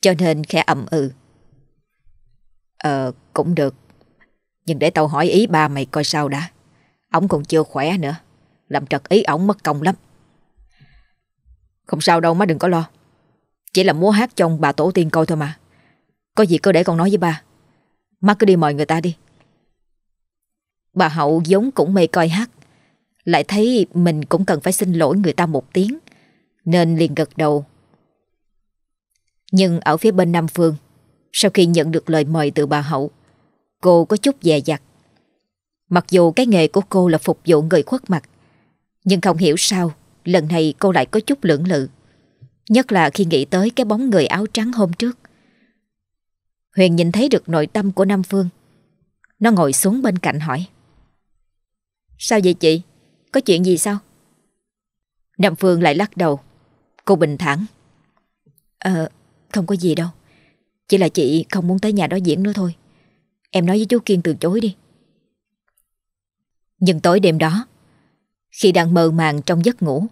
Cho nên khẽ ậm ừ. Ờ cũng được. Nhưng để tao hỏi ý ba mày coi sao đã. Ông còn chưa khỏe nữa. Làm trật ý ổng mất công lắm. Không sao đâu, má đừng có lo. Chỉ là múa hát cho ông bà tổ tiên coi thôi mà. Có gì cứ để con nói với ba. Má cứ đi mời người ta đi. Bà Hậu giống cũng mê coi hát. Lại thấy mình cũng cần phải xin lỗi người ta một tiếng, Nên liền gật đầu. Nhưng ở phía bên Nam Phương, Sau khi nhận được lời mời từ bà Hậu, Cô có chút dè dặt. Mặc dù cái nghề của cô là phục vụ người khuất mặt, Nhưng không hiểu sao, Lần này cô lại có chút lưỡng lự, Nhất là khi nghĩ tới cái bóng người áo trắng hôm trước. Huyền nhìn thấy được nội tâm của Nam Phương, Nó ngồi xuống bên cạnh hỏi, Sao vậy chị? Có chuyện gì sao? Nam Phương lại lắc đầu. Cô bình thản. Ờ, không có gì đâu. Chỉ là chị không muốn tới nhà đó diễn nữa thôi. Em nói với chú Kiên từ chối đi. Nhưng tối đêm đó Khi đang mơ màng trong giấc ngủ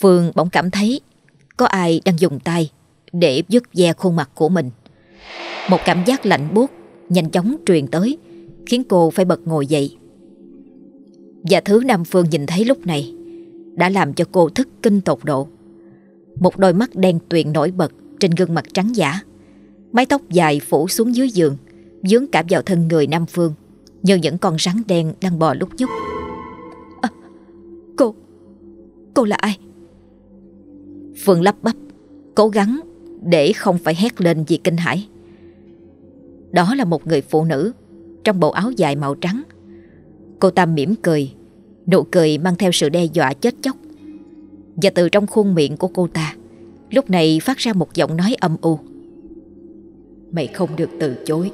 Phương bỗng cảm thấy Có ai đang dùng tay Để dứt ve khuôn mặt của mình. Một cảm giác lạnh buốt Nhanh chóng truyền tới Khiến cô phải bật ngồi dậy và thứ Nam Phương nhìn thấy lúc này Đã làm cho cô thức kinh tột độ. Một đôi mắt đen tuyền nổi bật Trên gương mặt trắng giả Mái tóc dài phủ xuống dưới giường Dướng cả vào thân người Nam Phương Như những con rắn đen đang bò lúc nhúc. À, Cô Cô là ai? Phương lắp bắp Cố gắng để không phải hét lên vì kinh hãi. Đó là một người phụ nữ Trong bộ áo dài màu trắng Cô ta mỉm cười, Nụ cười mang theo sự đe dọa chết chóc. Và từ trong khuôn miệng của cô ta, Lúc này phát ra một giọng nói âm u. Mày không được từ chối.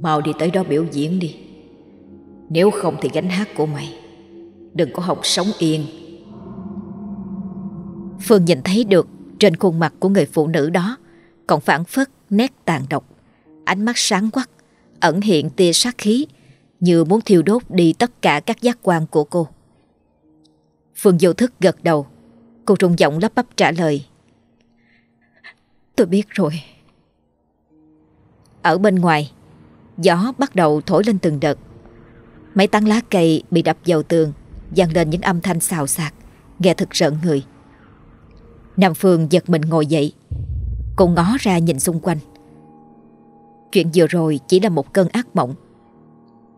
Mau đi tới đó biểu diễn đi. Nếu không thì gánh hát của mày. Đừng có học sống yên. Phương nhìn thấy được Trên khuôn mặt của người phụ nữ đó, Còn phản phất nét tàn độc. Ánh mắt sáng quắc, Ẩn hiện tia sát khí như muốn thiêu đốt đi tất cả các giác quan của cô. Phương vô thức gật đầu. Cô rung giọng lắp bắp trả lời. Tôi biết rồi. Ở bên ngoài, Gió bắt đầu thổi lên từng đợt. Mấy tán lá cây bị đập vào tường vang lên những âm thanh xào xạc, Nghe thật rợn người. Nam Phương giật mình ngồi dậy. Cô ngó ra nhìn xung quanh. Chuyện vừa rồi chỉ là một cơn ác mộng.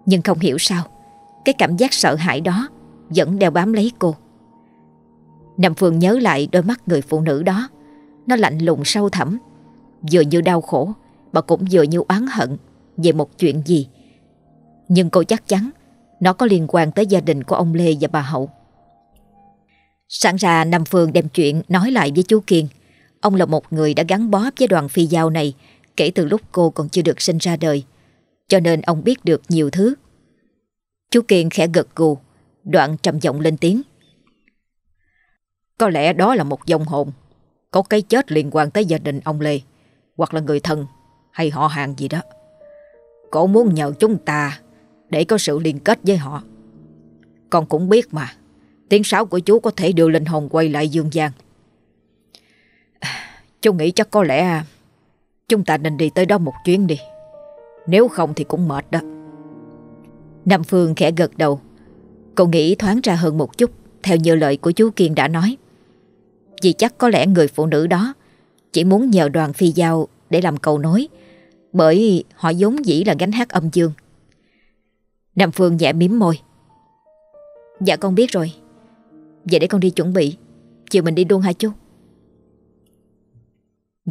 Nhưng không hiểu sao, Cái cảm giác sợ hãi đó Vẫn đeo bám lấy cô Nam Phương nhớ lại đôi mắt người phụ nữ đó Nó lạnh lùng sâu thẳm, Vừa như đau khổ Mà cũng vừa như oán hận Về một chuyện gì Nhưng cô chắc chắn Nó có liên quan tới gia đình của ông Lê và bà Hậu Sẵn ra, Nam Phương đem chuyện nói lại với chú Kiên. Ông là một người đã gắn bó với đoàn phi giao này kể từ lúc cô còn chưa được sinh ra đời. Cho nên ông biết được nhiều thứ. Chú Kiên khẽ gật gù, đoạn trầm giọng lên tiếng. Có lẽ đó là một dòng hồn, có cái chết liên quan tới gia đình ông Lê, hoặc là người thân hay họ hàng gì đó. Cổ muốn nhờ chúng ta để có sự liên kết với họ. Con cũng biết mà, Tiếng sáo của chú có thể đưa linh hồn quay lại dương gian Chú nghĩ chắc có lẽ à, Chúng ta nên đi tới đó một chuyến đi nếu không thì cũng mệt đó. Nam Phương khẽ gật đầu. Cậu nghĩ thoáng ra hơn một chút, Theo như lời của chú Kiên đã nói. Vì chắc có lẽ người phụ nữ đó Chỉ muốn nhờ đoàn phi giao Để làm cầu nối, Bởi họ vốn dĩ là gánh hát âm dương. Nam Phương nhẹ miếm môi. Dạ con biết rồi. Vậy để con đi chuẩn bị. Chiều mình đi luôn hả chú?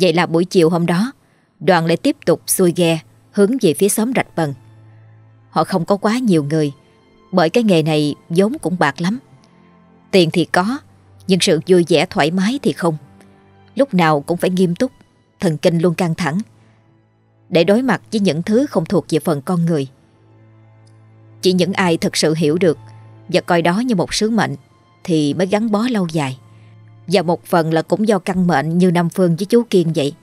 Vậy là buổi chiều hôm đó, Đoàn lại tiếp tục xuôi ghe. Hướng về phía xóm Rạch Bần. Họ không có quá nhiều người, Bởi cái nghề này vốn cũng bạc lắm. Tiền thì có, Nhưng sự vui vẻ thoải mái thì không. Lúc nào cũng phải nghiêm túc, Thần kinh luôn căng thẳng, Để đối mặt với những thứ không thuộc về phần con người. Chỉ những ai thực sự hiểu được Và coi đó như một sứ mệnh thì mới gắn bó lâu dài. Và một phần là cũng do căn mệnh như Nam Phương với chú Kiên vậy.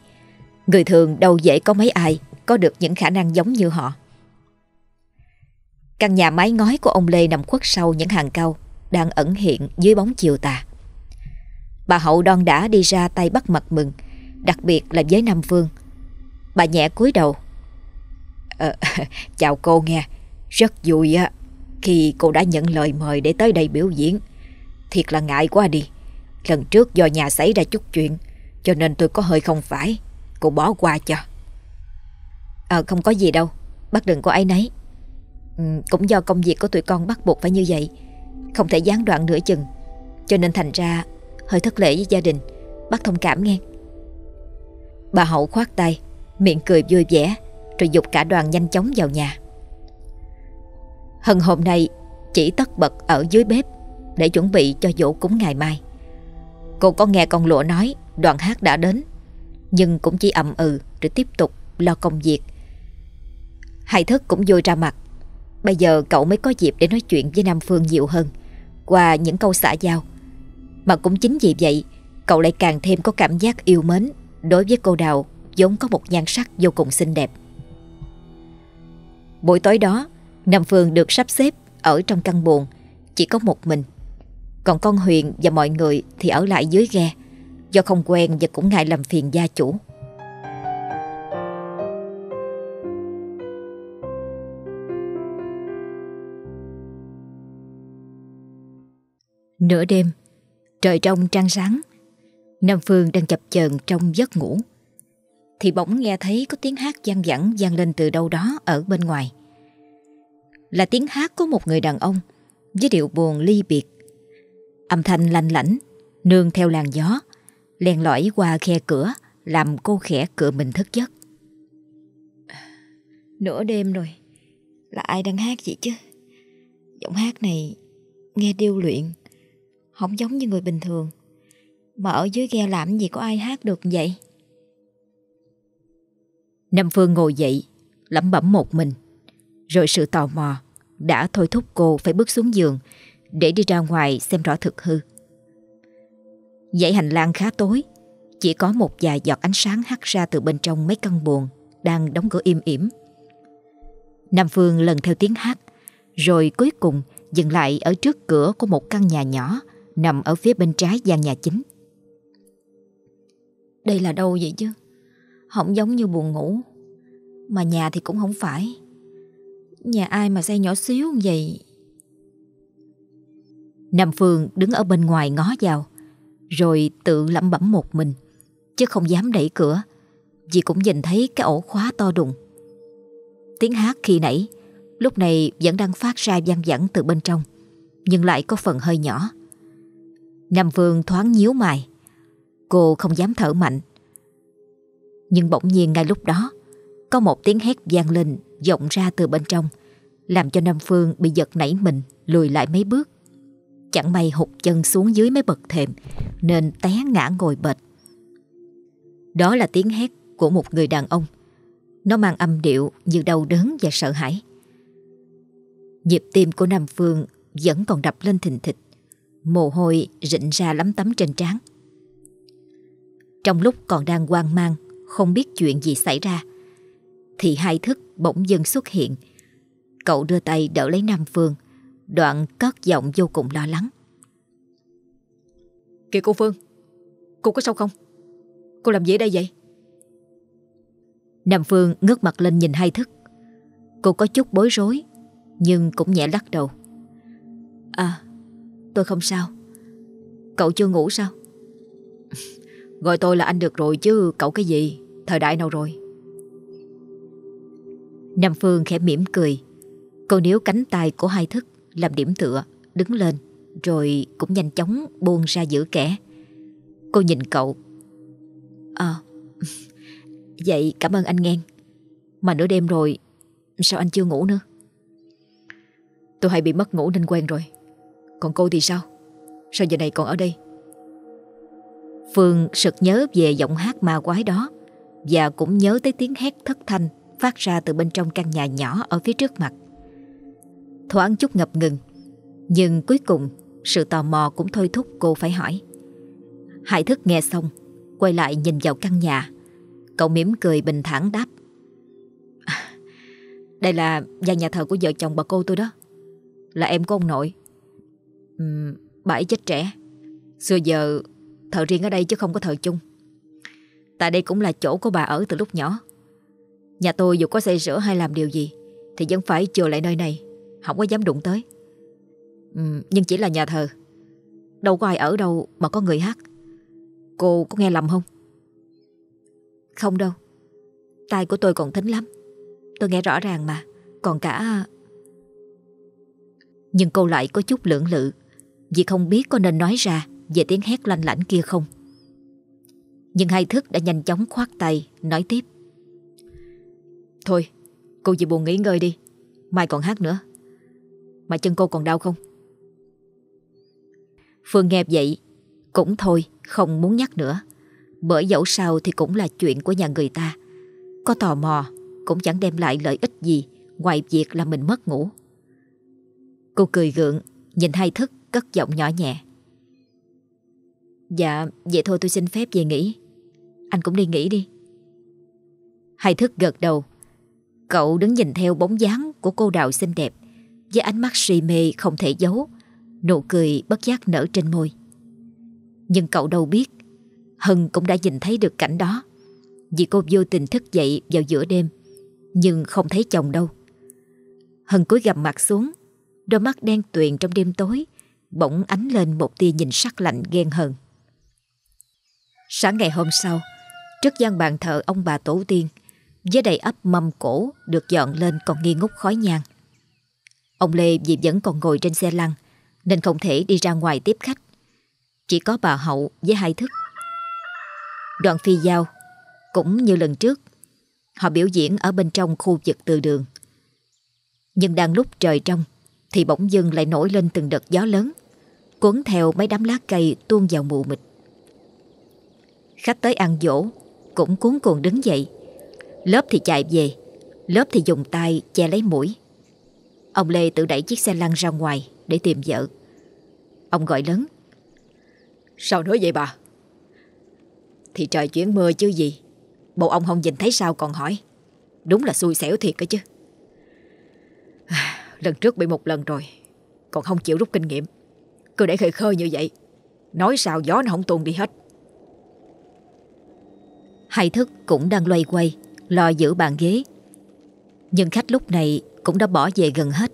Người thường đâu dễ có mấy ai có được những khả năng giống như họ. Căn nhà mái ngói của ông Lê nằm khuất sau những hàng cao đang ẩn hiện dưới bóng chiều tà. Bà Hậu đon đã đi ra tay bắt mặt mừng, đặc biệt là với Nam vương. Bà nhẹ cúi đầu. À, chào cô nghe, rất vui á khi cô đã nhận lời mời để tới đây biểu diễn. Thiệt là ngại quá đi Lần trước do nhà xảy ra chút chuyện Cho nên tôi có hơi không phải Cô bỏ qua cho à, không có gì đâu. Bác đừng có ai nấy. Ừ, Cũng do công việc của tụi con bắt buộc phải như vậy Không thể gián đoạn nửa chừng. Cho nên thành ra hơi thất lễ với gia đình. Bác thông cảm nghe. Bà Hậu khoát tay Miệng cười vui vẻ Rồi dục cả đoàn nhanh chóng vào nhà. Hân hôm nay chỉ tất bật ở dưới bếp để chuẩn bị cho dỗ cúng ngày mai. Cô có nghe con lụa nói đoàn hát đã đến, nhưng cũng chỉ ậm ừ rồi tiếp tục lo công việc. Hai thức cũng vui ra mặt. Bây giờ cậu mới có dịp để nói chuyện với Nam Phương nhiều hơn qua những câu xã giao. Mà cũng chính vì vậy, cậu lại càng thêm có cảm giác yêu mến đối với cô Đào vốn có một nhan sắc vô cùng xinh đẹp. Buổi tối đó, Nam Phương được sắp xếp ở trong căn buồn, chỉ có một mình Còn con Huyền và mọi người thì ở lại dưới ghe Do không quen và cũng ngại làm phiền gia chủ Nửa đêm. Trời trong trăng sáng. Nam Phương đang chập chờn trong giấc ngủ. Thì bỗng nghe thấy có tiếng hát vang vẳng vang lên từ đâu đó ở bên ngoài. Là tiếng hát của một người đàn ông Với điệu buồn ly biệt. Âm thanh lanh lảnh, Nương theo làn gió, len lỏi qua khe cửa, Làm cô khẽ cựa mình thức giấc. Nửa đêm rồi, Là ai đang hát vậy chứ? Giọng hát này Nghe điêu luyện. Không giống như người bình thường. Mà ở dưới ghe làm gì có ai hát được vậy? Nam Phương ngồi dậy, lẩm bẩm một mình. Rồi sự tò mò Đã thôi thúc cô phải bước xuống giường Để đi ra ngoài xem rõ thực hư. Dãy hành lang khá tối, Chỉ có một vài giọt ánh sáng hắt ra từ bên trong mấy căn buồn Đang đóng cửa im ỉm. Nam Phương lần theo tiếng hát, Rồi cuối cùng dừng lại ở trước cửa của một căn nhà nhỏ. Nằm ở phía bên trái gian nhà chính. Đây là đâu vậy chứ? Không giống như buồn ngủ. Mà nhà thì cũng không phải. Nhà ai mà xây nhỏ xíu vậy? Nam Phương đứng ở bên ngoài ngó vào rồi tự lẩm bẩm một mình Chứ không dám đẩy cửa Vì cũng nhìn thấy cái ổ khóa to đùng. Tiếng hát khi nãy Lúc này vẫn đang phát ra vang vẳng từ bên trong Nhưng lại có phần hơi nhỏ Nam Vương thoáng nhíu mày. Cô không dám thở mạnh. Nhưng bỗng nhiên ngay lúc đó, Có một tiếng hét vang lên, vọng ra từ bên trong, Làm cho Nam Phương bị giật nảy mình, Lùi lại mấy bước. Chẳng may hụt chân xuống dưới mấy bậc thềm, Nên té ngã ngồi bệt. Đó là tiếng hét của một người đàn ông. Nó mang âm điệu như đau đớn và sợ hãi. Nhịp tim của Nam Phương vẫn còn đập lên thình thịch. Mồ hôi rịn ra lắm tấm trên trán. Trong lúc còn đang hoang mang Không biết chuyện gì xảy ra Thì hai thức bỗng dưng xuất hiện. Cậu đưa tay đỡ lấy Nam Phương Đoạn cất giọng vô cùng lo lắng. Kìa cô Phương Cô có sao không? Cô làm gì ở đây vậy? Nam Phương ngước mặt lên nhìn hai thức. Cô có chút bối rối Nhưng cũng nhẹ lắc đầu. À tôi không sao Cậu chưa ngủ sao Gọi tôi là anh được rồi chứ Cậu cái gì Thời đại nào rồi Nam Phương khẽ mỉm cười Cô níu cánh tay của hai thức làm điểm tựa, đứng lên, rồi cũng nhanh chóng buông ra giữ kẻ. Cô nhìn cậu. À, vậy cảm ơn anh nghe. Mà nửa đêm rồi, sao anh chưa ngủ nữa? Tôi hay bị mất ngủ nên quen rồi. Còn cô thì sao? Sao giờ này còn ở đây? Phương sực nhớ về giọng hát ma quái đó và cũng nhớ tới tiếng hét thất thanh phát ra từ bên trong căn nhà nhỏ ở phía trước mặt thoáng chút ngập ngừng. Nhưng cuối cùng, sự tò mò cũng thôi thúc cô phải hỏi. Hải thức nghe xong, quay lại nhìn vào căn nhà. Cậu mỉm cười bình thản đáp. đây là gia nhà thờ của vợ chồng bà cô tôi đó. Là em của ông nội. Bà ấy chết trẻ. Xưa giờ thờ riêng ở đây chứ không có thờ chung. Tại đây cũng là chỗ của bà ở từ lúc nhỏ. Nhà tôi dù có xây sửa hay làm điều gì thì vẫn phải chừa lại nơi này không có dám đụng tới ừ, Nhưng chỉ là nhà thờ Đâu có ai ở đâu mà có người hát Cô có nghe lầm không? Không đâu Tai của tôi còn thính lắm Tôi nghe rõ ràng mà Còn cả Nhưng cô lại có chút lưỡng lự vì không biết có nên nói ra Về tiếng hét lanh lảnh kia không. Nhưng hai thức đã nhanh chóng khoát tay, Nói tiếp. Thôi, cô chỉ buồn nghỉ ngơi đi, Mai còn hát nữa. Mà chân cô còn đau không? Phương nghe vậy, Cũng thôi, không muốn nhắc nữa. Bởi dẫu sao thì cũng là chuyện của nhà người ta. Có tò mò, Cũng chẳng đem lại lợi ích gì, Ngoài việc là mình mất ngủ. Cô cười gượng, Nhìn hai thức cất giọng nhỏ nhẹ. Dạ Vậy thôi tôi xin phép về nghỉ. Anh cũng đi nghỉ đi. Hai thức gật đầu. Cậu đứng nhìn theo bóng dáng của cô đào xinh đẹp, với ánh mắt si mê không thể giấu, Nụ cười bất giác nở trên môi. Nhưng cậu đâu biết, Hân cũng đã nhìn thấy được cảnh đó, Vì cô vô tình thức dậy vào giữa đêm, Nhưng không thấy chồng đâu. Hân cúi gầm mặt xuống, Đôi mắt đen tuyền trong đêm tối Bỗng ánh lên một tia nhìn sắc lạnh ghen hờn. Sáng ngày hôm sau, Trước gian bàn thờ ông bà tổ tiên Với đầy ấp mâm cổ Được dọn lên còn nghi ngút khói nhang. Ông Lê vì vẫn còn ngồi trên xe lăn Nên không thể đi ra ngoài tiếp khách. Chỉ có bà Hậu với hai thức. Đoàn phi giao Cũng như lần trước, Họ biểu diễn ở bên trong khu vực từ đường. Nhưng đang lúc trời trong Thì bỗng dưng lại nổi lên từng đợt gió lớn. Cuốn theo mấy đám lá cây tuôn vào mù mịt. Khách tới ăn dỗ Cũng cuốn cuồng đứng dậy. Lớp thì chạy về Lớp thì dùng tay che lấy mũi. Ông Lê tự đẩy chiếc xe lăn ra ngoài Để tìm vợ. Ông gọi lớn Sao nữa vậy bà? Thì trời chuyển mưa chứ gì. Bộ ông không nhìn thấy sao còn hỏi. Đúng là xui xẻo thiệt cơ chứ. Lần trước bị một lần rồi Còn không chịu rút kinh nghiệm cứ để khơi khơi như vậy, Nói sao gió nó không tuôn đi hết. Hai thức cũng đang loay quay, Lo giữ bàn ghế. Nhưng khách lúc này cũng đã bỏ về gần hết.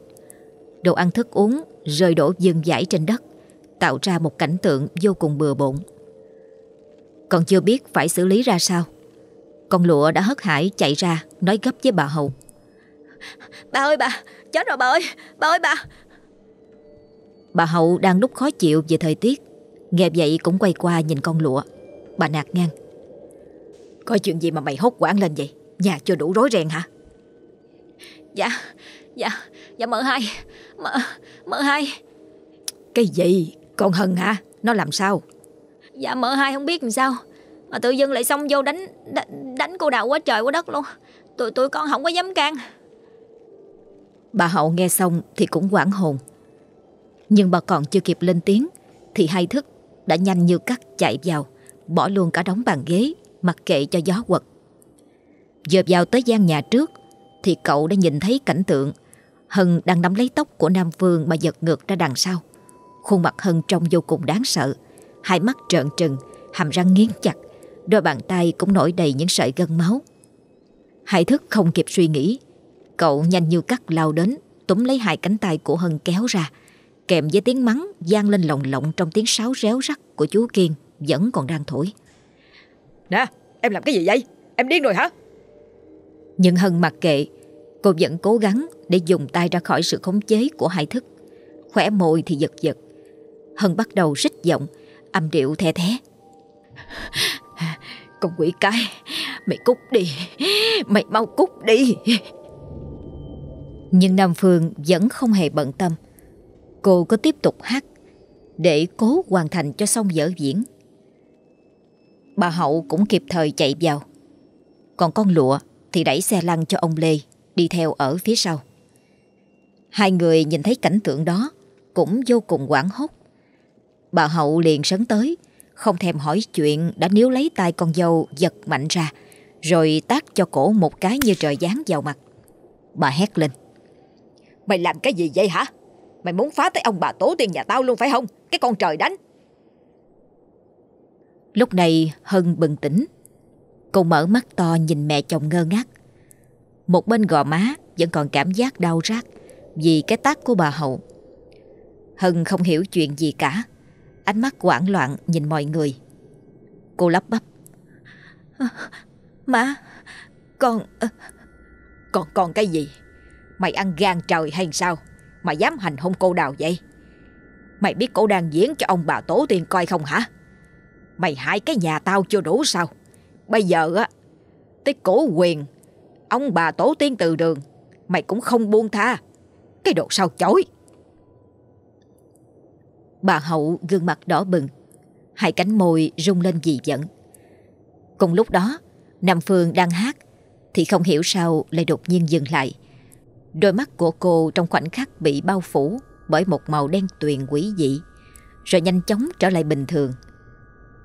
Đồ ăn thức uống rơi đổ dừng dãi trên đất, Tạo ra một cảnh tượng vô cùng bừa bộn. Còn chưa biết phải xử lý ra sao, Con lụa đã hất hải chạy ra, Nói gấp với bà Hậu Bà ơi bà Chết rồi bà ơi Bà ơi bà. Bà Hậu đang lúc khó chịu về thời tiết. Nghe vậy cũng quay qua nhìn con lụa. Bà nạt ngang. Có chuyện gì mà mày hốt quảng lên vậy? Nhà chưa đủ rối ren hả? Dạ Dạ Dạ mợ hai Mợ Mợ hai. Cái gì? Con Hân hả? Nó làm sao? Dạ mợ hai không biết làm sao. Mà tự dưng lại xông vô đánh Đánh, đánh cô đào quá trời quá đất luôn. Tụi tụi con không có dám can. Bà Hậu nghe xong thì cũng quảng hồn nhưng bà còn chưa kịp lên tiếng, Thì hai thức đã nhanh như cắt chạy vào, Bỏ luôn cả đống bàn ghế, Mặc kệ cho gió quật. Giờ vào tới gian nhà trước, Thì cậu đã nhìn thấy cảnh tượng Hân đang nắm lấy tóc của Nam Phương Mà giật ngược ra đằng sau. Khuôn mặt Hân trông vô cùng đáng sợ, Hai mắt trợn trừng, Hàm răng nghiến chặt, Đôi bàn tay cũng nổi đầy những sợi gân máu. Hải thức không kịp suy nghĩ, Cậu nhanh như cắt lao đến, Túm lấy hai cánh tay của Hân kéo ra Kèm với tiếng mắng gian lên lồng lộng Trong tiếng sáo réo rắt của chú Kiên Vẫn còn đang thổi. Nè em làm cái gì vậy? Em điên rồi hả? Nhưng Hân mặc kệ Cô vẫn cố gắng để dùng tay ra khỏi sự khống chế của hai thức. Khỏe môi thì giật giật. Hân bắt đầu rít giọng Âm điệu the thế Con quỷ cái Mày cút đi Mày mau cút đi. Nhưng Nam Phương vẫn không hề bận tâm Cô có tiếp tục hát, Để cố hoàn thành cho xong dở diễn. Bà Hậu cũng kịp thời chạy vào. Còn con lụa thì đẩy xe lăn cho ông Lê Đi theo ở phía sau. Hai người nhìn thấy cảnh tượng đó Cũng vô cùng quảng hốt. Bà Hậu liền sấn tới, Không thèm hỏi chuyện Đã níu lấy tay con dâu giật mạnh ra, Rồi tác cho cổ một cái như trời giáng vào mặt. Bà hét lên. Mày làm cái gì vậy hả? Mày muốn phá tới ông bà tổ tiên nhà tao luôn phải không? Cái con trời đánh. Lúc này Hân bừng tỉnh. Cô mở mắt to nhìn mẹ chồng ngơ ngác. Một bên gò má Vẫn còn cảm giác đau rát Vì cái tác của bà Hậu. Hân không hiểu chuyện gì cả. Ánh mắt hoảng loạn nhìn mọi người. Cô lắp bắp. Má Con Còn còn cái gì? Mày ăn gan trời hay sao mà dám hành hung cô đào vậy? Mày biết cô đang diễn cho ông bà tổ tiên coi không hả? Mày hại cái nhà tao chưa đủ sao? Bây giờ á, Tới cổ quyền, Ông bà tổ tiên từ đường, Mày cũng không buông tha. Cái đồ sao chối? Bà Hậu gương mặt đỏ bừng, Hai cánh môi rung lên dị giận. Cùng lúc đó, Nam Phương đang hát, Thì không hiểu sao lại đột nhiên dừng lại. Đôi mắt của cô trong khoảnh khắc bị bao phủ Bởi một màu đen tuyền quỷ dị, Rồi nhanh chóng trở lại bình thường.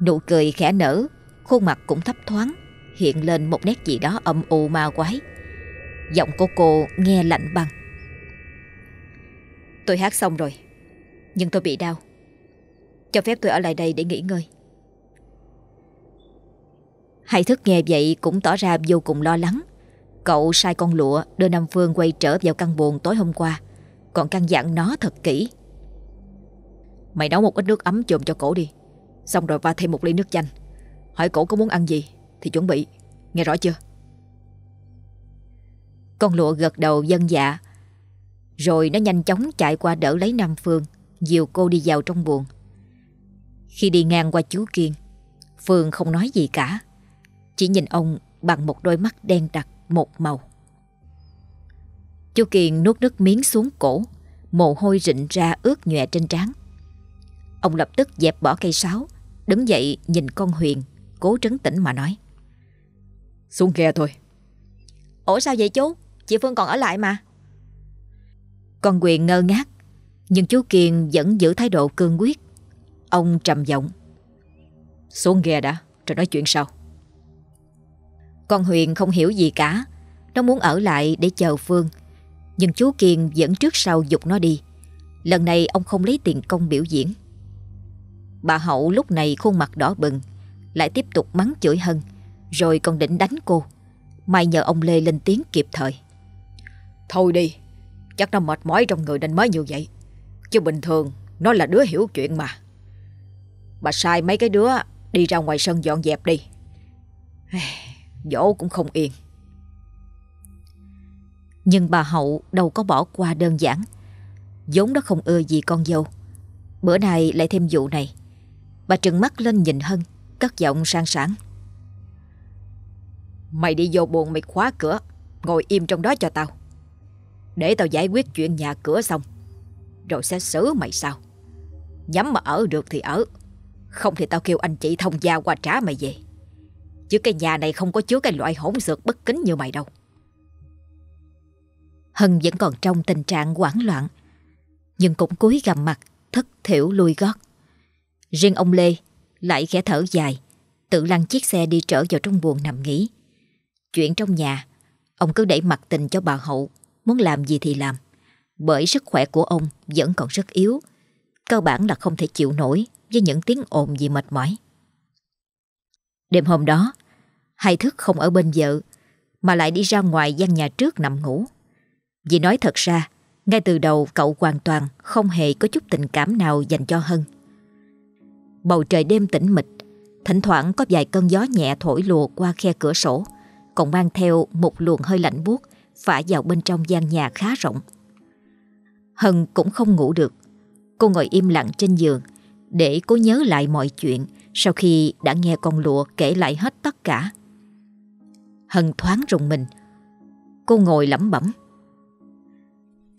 Nụ cười khẽ nở, Khuôn mặt cũng thấp thoáng, Hiện lên một nét gì đó âm u ma quái. Giọng của cô nghe lạnh băng. Tôi hát xong rồi, Nhưng tôi bị đau. Cho phép tôi ở lại đây để nghỉ ngơi. Hai thức nghe vậy cũng tỏ ra vô cùng lo lắng. Cậu sai con lụa, đưa Nam Phương quay trở vào căn buồn tối hôm qua. Còn căn dặn nó thật kỹ. Mày nấu một ít nước ấm chùm cho cổ đi. Xong rồi pha thêm một ly nước chanh. Hỏi cổ có muốn ăn gì Thì chuẩn bị. Nghe rõ chưa? Con lụa gật đầu dân dạ. Rồi nó nhanh chóng chạy qua đỡ lấy Nam Phương, Dìu cô đi vào trong buồn. Khi đi ngang qua chú Kiên, Phương không nói gì cả. Chỉ nhìn ông bằng một đôi mắt đen đặc một màu. Chú Kiên nuốt nước miếng xuống cổ Mồ hôi rịn ra ướt nhòe trên trán. Ông lập tức dẹp bỏ cây sáo Đứng dậy nhìn con Huyền Cố trấn tĩnh mà nói. Xuống ghe thôi. Ủa sao vậy chú? Chị Phương còn ở lại mà. Con Huyền ngơ ngác Nhưng chú Kiên vẫn giữ thái độ cương quyết. Ông trầm giọng. Xuống ghe đã Rồi nói chuyện sau con Huyền không hiểu gì cả. Nó muốn ở lại để chờ Phương. Nhưng chú Kiên vẫn trước sau dục nó đi. Lần này ông không lấy tiền công biểu diễn. Bà Hậu lúc này khuôn mặt đỏ bừng, Lại tiếp tục mắng chửi Hân, Rồi còn định đánh cô. May nhờ ông Lê lên tiếng kịp thời. Thôi đi, Chắc nó mệt mỏi trong người nên mới như vậy. Chứ bình thường, Nó là đứa hiểu chuyện mà. Bà sai mấy cái đứa Đi ra ngoài sân dọn dẹp đi. Dỗ cũng không yên. Nhưng bà Hậu đâu có bỏ qua đơn giản. Vốn nó không ưa gì con dâu. Bữa nay lại thêm vụ này. Bà trừng mắt lên nhìn Hân, Cất giọng sang sảng. Mày đi vô buồn mày khóa cửa, Ngồi im trong đó cho tao. Để tao giải quyết chuyện nhà cửa xong, Rồi sẽ xử mày sao Nhắm mà ở được thì ở, Không thì tao kêu anh chị thông gia qua trả mày về. Chứ cái nhà này không có chứa cái loại hỗn dược bất kính như mày đâu Hân vẫn còn trong tình trạng hoảng loạn Nhưng cũng cúi gầm mặt Thất thiểu lui gót Riêng ông Lê lại khẽ thở dài, tự lăn chiếc xe đi trở vào trong buồng nằm nghỉ. Chuyện trong nhà, ông cứ đẩy mặt tình cho bà Hậu, muốn làm gì thì làm. Bởi sức khỏe của ông vẫn còn rất yếu, cơ bản là không thể chịu nổi với những tiếng ồn gì mệt mỏi. Đêm hôm đó, hai thức không ở bên vợ, mà lại đi ra ngoài gian nhà trước nằm ngủ. Vì nói thật ra, ngay từ đầu cậu hoàn toàn không hề có chút tình cảm nào dành cho Hân. Bầu trời đêm tĩnh mịch Thỉnh thoảng có vài cơn gió nhẹ thổi lùa qua khe cửa sổ Còn mang theo một luồng hơi lạnh buốt Phả vào bên trong gian nhà khá rộng Hân cũng không ngủ được Cô ngồi im lặng trên giường Để cố nhớ lại mọi chuyện Sau khi đã nghe con lụa kể lại hết tất cả Hân thoáng rùng mình. Cô ngồi lẩm bẩm.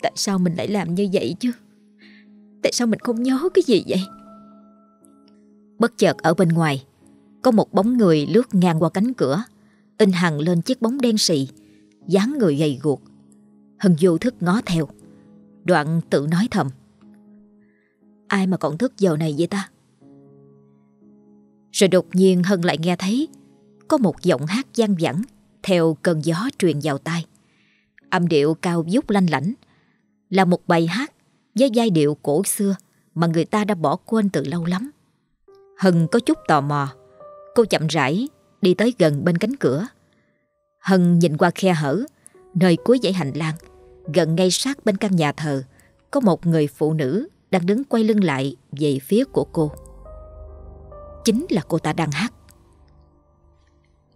Tại sao mình lại làm như vậy chứ? Tại sao mình không nhớ cái gì vậy? Bất chợt ở bên ngoài, Có một bóng người lướt ngang qua cánh cửa, In hằng lên chiếc bóng đen xì, dáng người gầy guộc. Hân vô thức ngó theo, Đoạn tự nói thầm. Ai mà còn thức giờ này vậy ta? Rồi đột nhiên Hân lại nghe thấy Có một giọng hát gian vẳng. Theo cơn gió truyền vào tai Âm điệu cao vút lanh lảnh Là một bài hát Với giai điệu cổ xưa Mà người ta đã bỏ quên từ lâu lắm Hân có chút tò mò. Cô chậm rãi đi tới gần bên cánh cửa. Hân nhìn qua khe hở, nơi cuối dãy hành lang, gần ngay sát bên căn nhà thờ, có một người phụ nữ đang đứng quay lưng lại về phía của cô. Chính là cô ta đang hát.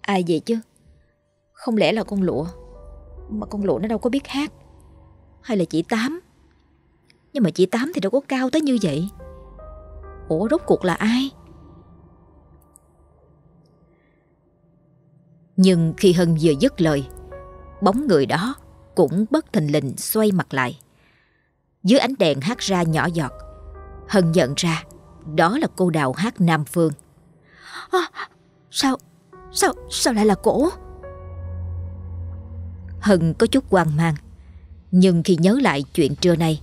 Ai vậy chứ? Không lẽ là con lụa? Mà con lụa nó đâu có biết hát. Hay là chị Tám? Nhưng mà chị Tám thì đâu có cao tới như vậy. Ủa rốt cuộc là ai? Nhưng khi Hân vừa dứt lời Bóng người đó cũng bất thình lình xoay mặt lại Dưới ánh đèn hát ra nhỏ giọt Hân nhận ra Đó là cô đào hát Nam Phương à, Sao Sao Sao lại là cổ Hân có chút hoang mang. Nhưng khi nhớ lại chuyện trưa nay,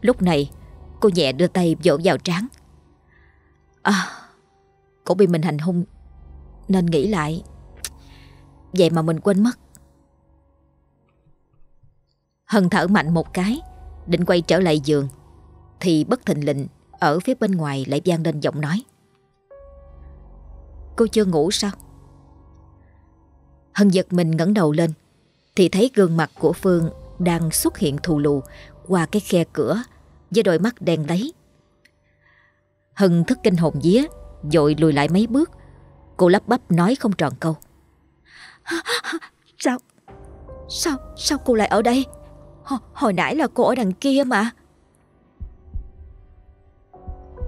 Lúc này Cô nhẹ đưa tay vỗ vào trán. À Cổ bị mình hành hung, Nên nghĩ lại. Vậy mà mình quên mất. Hân thở mạnh một cái, Định quay trở lại giường, Thì bất thình lình Ở phía bên ngoài lại vang lên giọng nói. Cô chưa ngủ sao? Hân giật mình ngẩng đầu lên thì thấy gương mặt của Phương Đang xuất hiện thù lù Qua cái khe cửa Với đôi mắt đen lấy Hân thức kinh hồn vía Dội lùi lại mấy bước. Cô lắp bắp nói không tròn câu. Sao Sao Sao cô lại ở đây? Hồi, hồi nãy là cô ở đằng kia mà.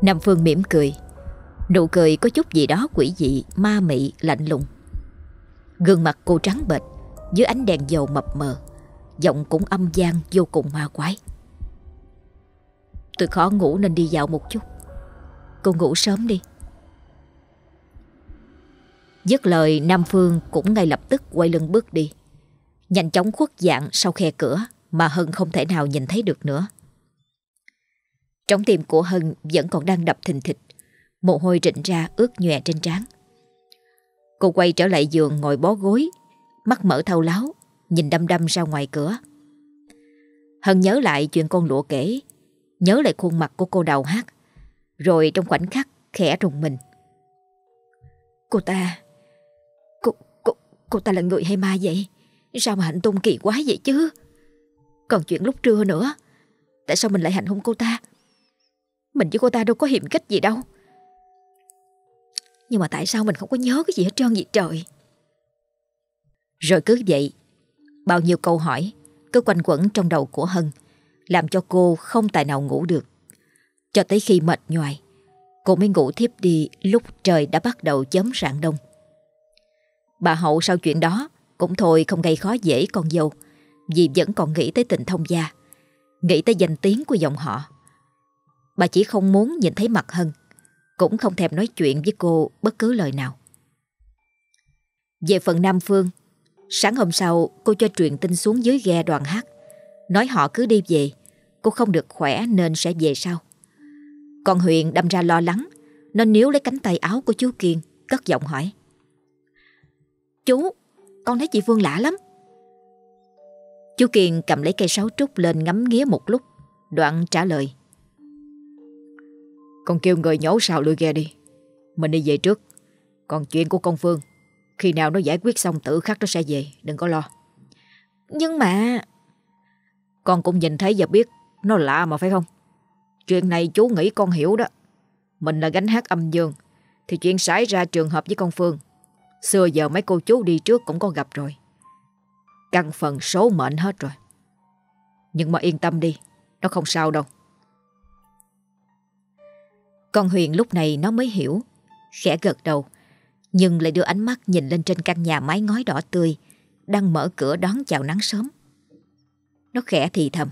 Nam Phương mỉm cười. Nụ cười có chút gì đó quỷ dị Ma mị lạnh lùng. Gương mặt cô trắng bệch dưới ánh đèn dầu mập mờ, Giọng cũng âm gian vô cùng ma quái. Tôi khó ngủ nên đi dạo một chút. Cô ngủ sớm đi. Dứt lời, Nam Phương cũng ngay lập tức quay lưng bước đi. Nhanh chóng khuất dạng sau khe cửa Mà Hân không thể nào nhìn thấy được nữa. Trong tim của Hân vẫn còn đang đập thình thịch, Mồ hôi rịn ra ướt nhòe trên trán. Cô quay trở lại giường ngồi bó gối Mắt mở thâu láo Nhìn đăm đăm ra ngoài cửa. Hân nhớ lại chuyện con lụa kể Nhớ lại khuôn mặt của cô đầu hát Rồi trong khoảnh khắc khẽ rùng mình. Cô ta Cô, cô, cô ta là người hay ma vậy? Sao mà hạnh tung kỳ quá vậy chứ? Còn chuyện lúc trưa nữa Tại sao mình lại hành hung cô ta? Mình với cô ta đâu có hiểm kích gì đâu. Nhưng mà tại sao mình không có nhớ cái gì hết trơn vậy trời? Rồi cứ vậy. Bao nhiêu câu hỏi, Cứ quanh quẩn trong đầu của Hân, Làm cho cô không tài nào ngủ được. Cho tới khi mệt nhoài, Cô mới ngủ thiếp đi lúc trời đã bắt đầu chớm rạng đông. Bà Hậu sau chuyện đó cũng thôi không gây khó dễ con dâu, Vì vẫn còn nghĩ tới tình thông gia, Nghĩ tới danh tiếng của dòng họ. Bà chỉ không muốn nhìn thấy mặt Hân, Cũng không thèm nói chuyện với cô bất cứ lời nào. Về phần Nam Phương Sáng hôm sau, cô cho truyền tin xuống dưới ghe đoàn hát. Nói họ cứ đi về, Cô không được khỏe nên sẽ về sau. Còn Huyền đâm ra lo lắng Nên níu lấy cánh tay áo của chú Kiên, Cất giọng hỏi. Chú, con thấy chị Phương lạ lắm. Chú Kiên cầm lấy cây sáo trúc lên ngắm nghía một lúc, Đoạn trả lời. Con kêu người nhổ sao lưỡi ghe đi, Mình đi về trước, Còn chuyện của con Phương khi nào nó giải quyết xong tự khắc nó sẽ về Đừng có lo Nhưng mà Con cũng nhìn thấy và biết Nó lạ mà phải không Chuyện này chú nghĩ con hiểu đó Mình là gánh hát âm dương Thì chuyện xảy ra trường hợp với con Phương Xưa giờ mấy cô chú đi trước cũng có gặp rồi. Căn phần số mệnh hết rồi. Nhưng mà yên tâm đi, nó không sao đâu. Con Huyền lúc này nó mới hiểu, khẽ gật đầu, nhưng lại đưa ánh mắt nhìn lên trên căn nhà mái ngói đỏ tươi, đang mở cửa đón chào nắng sớm. Nó khẽ thì thầm.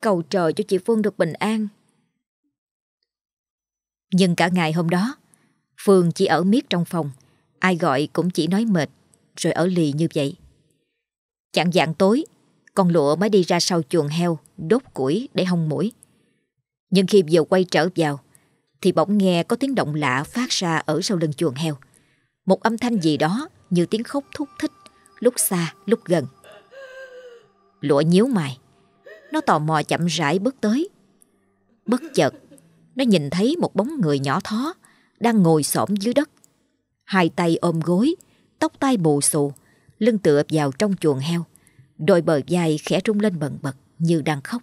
Cầu trời cho chị Phương được bình an. Nhưng cả ngày hôm đó, Phương chỉ ở miết trong phòng, ai gọi cũng chỉ nói mệt, rồi ở lì như vậy. Chẳng dạng tối, con lụa mới đi ra sau chuồng heo, đốt củi để hong mũi. Nhưng khi vừa quay trở vào, thì bỗng nghe có tiếng động lạ phát ra ở sau lưng chuồng heo. Một âm thanh gì đó như tiếng khóc thúc thích, lúc xa, lúc gần. Lụa nhíu mày, nó tò mò chậm rãi bước tới. Bất chợt, nó nhìn thấy một bóng người nhỏ thó đang ngồi xổm dưới đất. Hai tay ôm gối, tóc tai bù xù, lưng tựa vào trong chuồng heo. Đôi bờ vai khẽ rung lên bần bật như đang khóc.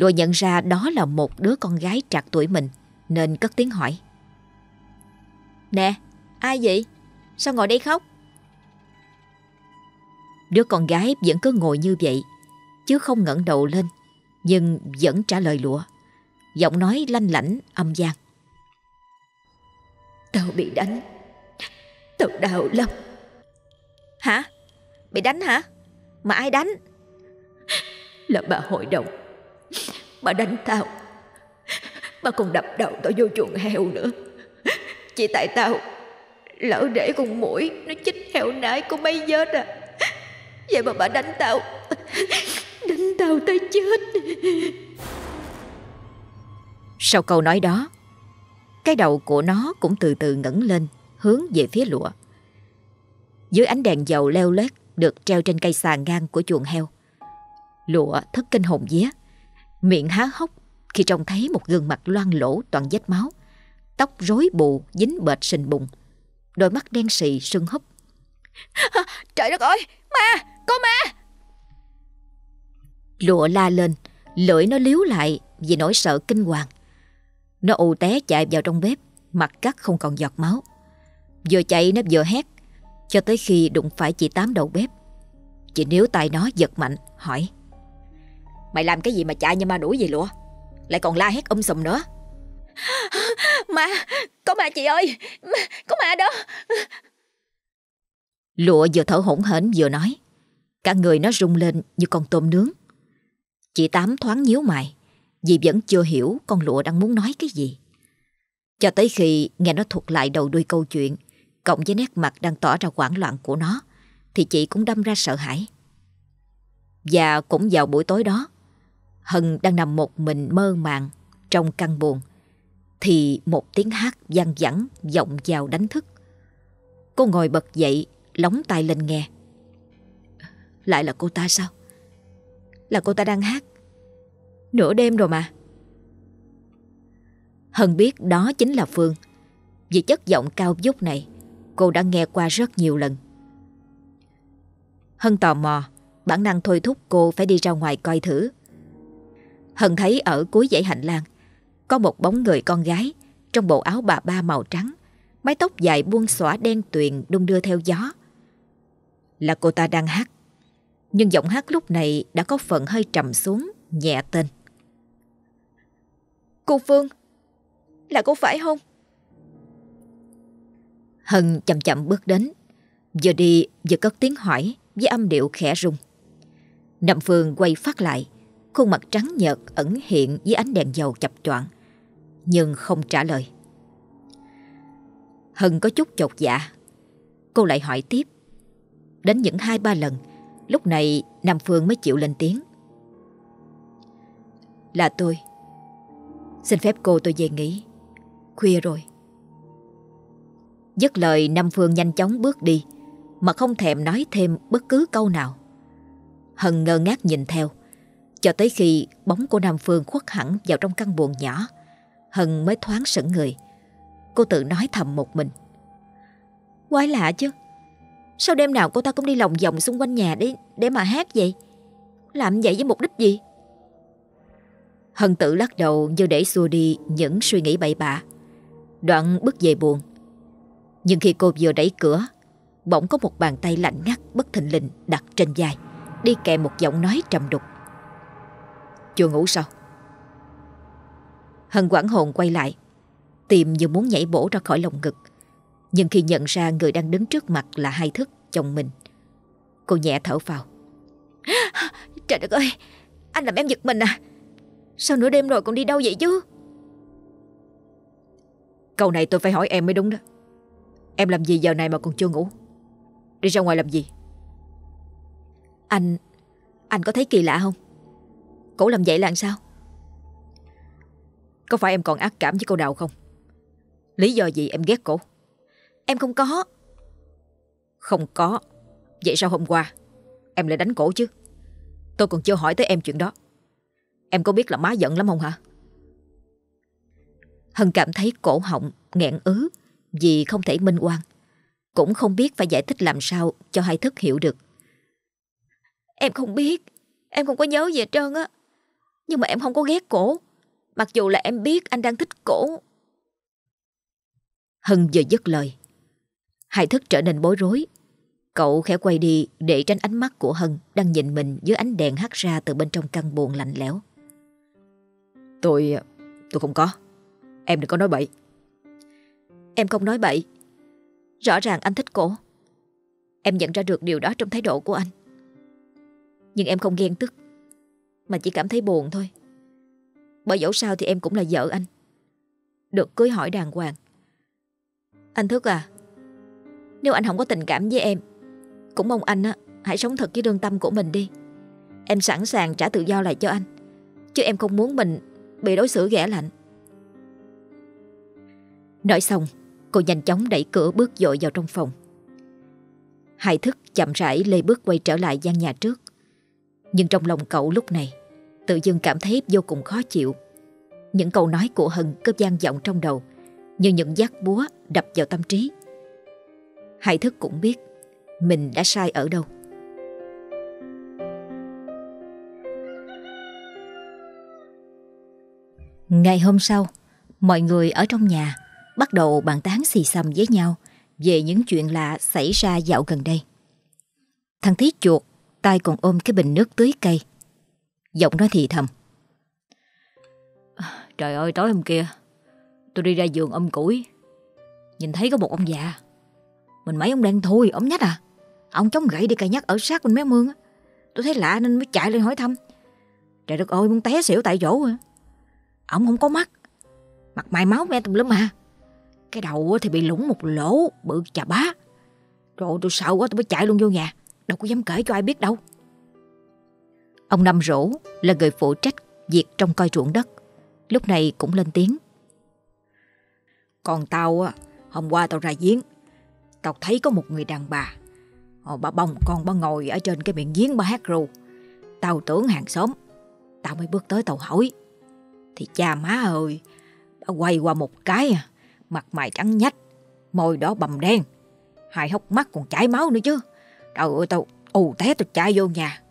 Lùa nhận ra đó là một đứa con gái trạc tuổi mình nên cất tiếng hỏi. Nè, ai vậy? Sao ngồi đây khóc? Đứa con gái vẫn cứ ngồi như vậy chứ không ngẩng đầu lên nhưng vẫn trả lời lụa. Giọng nói lanh lảnh âm gian. Tao bị đánh Tao đau lắm Hả? Bị đánh hả? Mà ai đánh? Là bà hội đồng Bà đánh tao. Bà còn đập đầu tao vô chuồng heo nữa. Chỉ tại tao, Lỡ để con mũi Nó chích heo nái của mấy vết à. Vậy mà bà đánh tao. Đánh tao tới chết. Sau câu nói đó, cái đầu của nó cũng từ từ ngẩng lên, Hướng về phía lụa. Dưới ánh đèn dầu leo lét Được treo trên cây xà ngang của chuồng heo, Lụa thất kinh hồn vía. Miệng há hốc khi trông thấy một gương mặt loang lỗ toàn vết máu, tóc rối bù dính bệt sình bụng, đôi mắt đen sì sưng húp. Trời đất ơi, ma, có ma! Lụa la lên, lưỡi nó liếu lại vì nỗi sợ kinh hoàng. Nó ù té chạy vào trong bếp, mặt cắt không còn giọt máu. Vừa chạy nó vừa hét, cho tới khi đụng phải chị Tám đầu bếp. Chị níu tay nó giật mạnh, hỏi. Mày làm cái gì mà chạy như ma đuổi gì lụa? Lại còn la hét um sùm nữa. Ma, có ma chị ơi, có ma đó. Lụa vừa thở hổn hển vừa nói. Cả người nó rung lên như con tôm nướng. Chị Tám thoáng nhíu mày vì vẫn chưa hiểu con lụa đang muốn nói cái gì. Cho tới khi nghe nó thuật lại đầu đuôi câu chuyện, cộng với nét mặt đang tỏ ra hoảng loạn của nó, thì chị cũng đâm ra sợ hãi. Và cũng vào buổi tối đó, Hân đang nằm một mình mơ màng trong căn buồn, thì một tiếng hát vang vẳng vọng vào đánh thức. Cô ngồi bật dậy, lóng tai lên nghe. Lại là cô ta sao? Là cô ta đang hát. Nửa đêm rồi mà. Hân biết đó chính là Phương. Vì chất giọng cao vút này, cô đã nghe qua rất nhiều lần. Hân tò mò, bản năng thôi thúc cô phải đi ra ngoài coi thử. Hân thấy ở cuối dãy hành lang có một bóng người con gái trong bộ áo bà ba màu trắng, mái tóc dài buông xõa đen tuyền đung đưa theo gió. Là cô ta đang hát, nhưng giọng hát lúc này đã có phần hơi trầm xuống, nhẹ tên. Cô Phương, là cô phải không? Hân chậm chậm bước đến, vừa đi vừa cất tiếng hỏi với âm điệu khẽ rung. Nậm Phương quay phát lại, khuôn mặt trắng nhợt ẩn hiện dưới ánh đèn dầu chập choạng, nhưng không trả lời. Hân có chút chột dạ, cô lại hỏi tiếp. Đến những hai ba lần, lúc này Nam Phương mới chịu lên tiếng. Là tôi. Xin phép cô tôi về nghỉ. Khuya rồi. Dứt lời Nam Phương nhanh chóng bước đi, mà không thèm nói thêm bất cứ câu nào. Hân ngơ ngác nhìn theo, cho tới khi bóng của Nam Phương khuất hẳn vào trong căn buồng nhỏ, Hân mới thoáng sững người. Cô tự nói thầm một mình. Quái lạ chứ, sao đêm nào cô ta cũng đi lòng vòng xung quanh nhà để, để mà hát vậy? Làm vậy với mục đích gì? Hân tự lắc đầu như để xua đi những suy nghĩ bậy bạ. Đoạn bước về buồn. Nhưng khi cô vừa đẩy cửa, bỗng có một bàn tay lạnh ngắt bất thình lình đặt trên vai, đi kèm một giọng nói trầm đục. Chưa ngủ sao? Hân quảng hồn quay lại, tìm như muốn nhảy bổ ra khỏi lồng ngực. Nhưng khi nhận ra người đang đứng trước mặt là hai thức chồng mình, cô nhẹ thở vào. Trời đất ơi, anh làm em giật mình à? Sao nửa đêm rồi còn đi đâu vậy chứ? Câu này tôi phải hỏi em mới đúng đó. Em làm gì giờ này mà còn chưa ngủ? Đi ra ngoài làm gì? Anh... Anh có thấy kỳ lạ không? Cổ làm vậy là sao? Có phải em còn ác cảm với cô Đào không? Lý do gì em ghét cổ? Em không có. Không có. Vậy sao hôm qua em lại đánh cổ chứ? Tôi còn chưa hỏi tới em chuyện đó. Em có biết là má giận lắm không hả? Hân cảm thấy cổ họng nghẹn ứ vì không thể minh oan. Cũng không biết phải giải thích làm sao cho hai thức hiểu được. Em không biết. Em không có nhớ gì hết trơn á. Nhưng mà em không có ghét cổ. Mặc dù là em biết anh đang thích cổ. Hân vừa dứt lời. Hai thức trở nên bối rối. Cậu khẽ quay đi để tránh ánh mắt của Hân đang nhìn mình dưới ánh đèn hắt ra từ bên trong căn buồng lạnh lẽo. Tôi... tôi không có. Em đừng có nói bậy. Em không nói bậy. Rõ ràng anh thích cổ. Em nhận ra được điều đó trong thái độ của anh. Nhưng em không ghen tức. Mà chỉ cảm thấy buồn thôi. Bởi dẫu sao thì em cũng là vợ anh. Được cưới hỏi đàng hoàng. Anh thức à? Nếu anh không có tình cảm với em, cũng mong anh á, hãy sống thật với đương tâm của mình đi. Em sẵn sàng trả tự do lại cho anh. Chứ em không muốn mình bị đối xử ghẻ lạnh. Nói xong, cô nhanh chóng đẩy cửa bước dội vào trong phòng. Hải thức chậm rãi lê bước quay trở lại gian nhà trước. Nhưng trong lòng cậu lúc này Tự dưng cảm thấy vô cùng khó chịu. Những câu nói của Hân cứ gian vọng trong đầu, Như những giác búa đập vào tâm trí. Hải thức cũng biết, Mình đã sai ở đâu. Ngày hôm sau, Mọi người ở trong nhà, Bắt đầu bàn tán xì xầm với nhau Về những chuyện lạ xảy ra dạo gần đây. Thằng Thí chuột, tay còn ôm cái bình nước tưới cây. Giọng nó thì thầm. À, trời ơi tối hôm kia Tôi đi ra giường ôm củi. Nhìn thấy có một ông già. Mình mấy ông đang thui, ốm nhách à. Ông chống gậy đi cày nhắc ở sát bên mé mương Tôi thấy lạ nên mới chạy lên hỏi thăm. Trời đất ơi muốn té xỉu tại chỗ à. Ông không có mắt. Mặt mày máu me tùm lum mà Cái đầu thì bị lủng một lỗ Bự chà bá. Trời ơi tôi sợ quá tôi mới chạy luôn vô nhà. Đâu có dám kể cho ai biết đâu. Ông Năm Rỗ là người phụ trách việc trong coi ruộng đất. Lúc này cũng lên tiếng. Còn tao á, Hôm qua tao ra giếng, Tao thấy có một người đàn bà. Ờ, bà bông con bà ngồi ở trên cái miệng giếng bà hát ru Tao tưởng hàng xóm, Tao mới bước tới tao hỏi. Thì cha má ơi Bà quay qua một cái à Mặt mày trắng nhách, Môi đó bầm đen. Hai hốc mắt còn chảy máu nữa chứ. Trời ơi, tao ù té tao chạy vô nhà.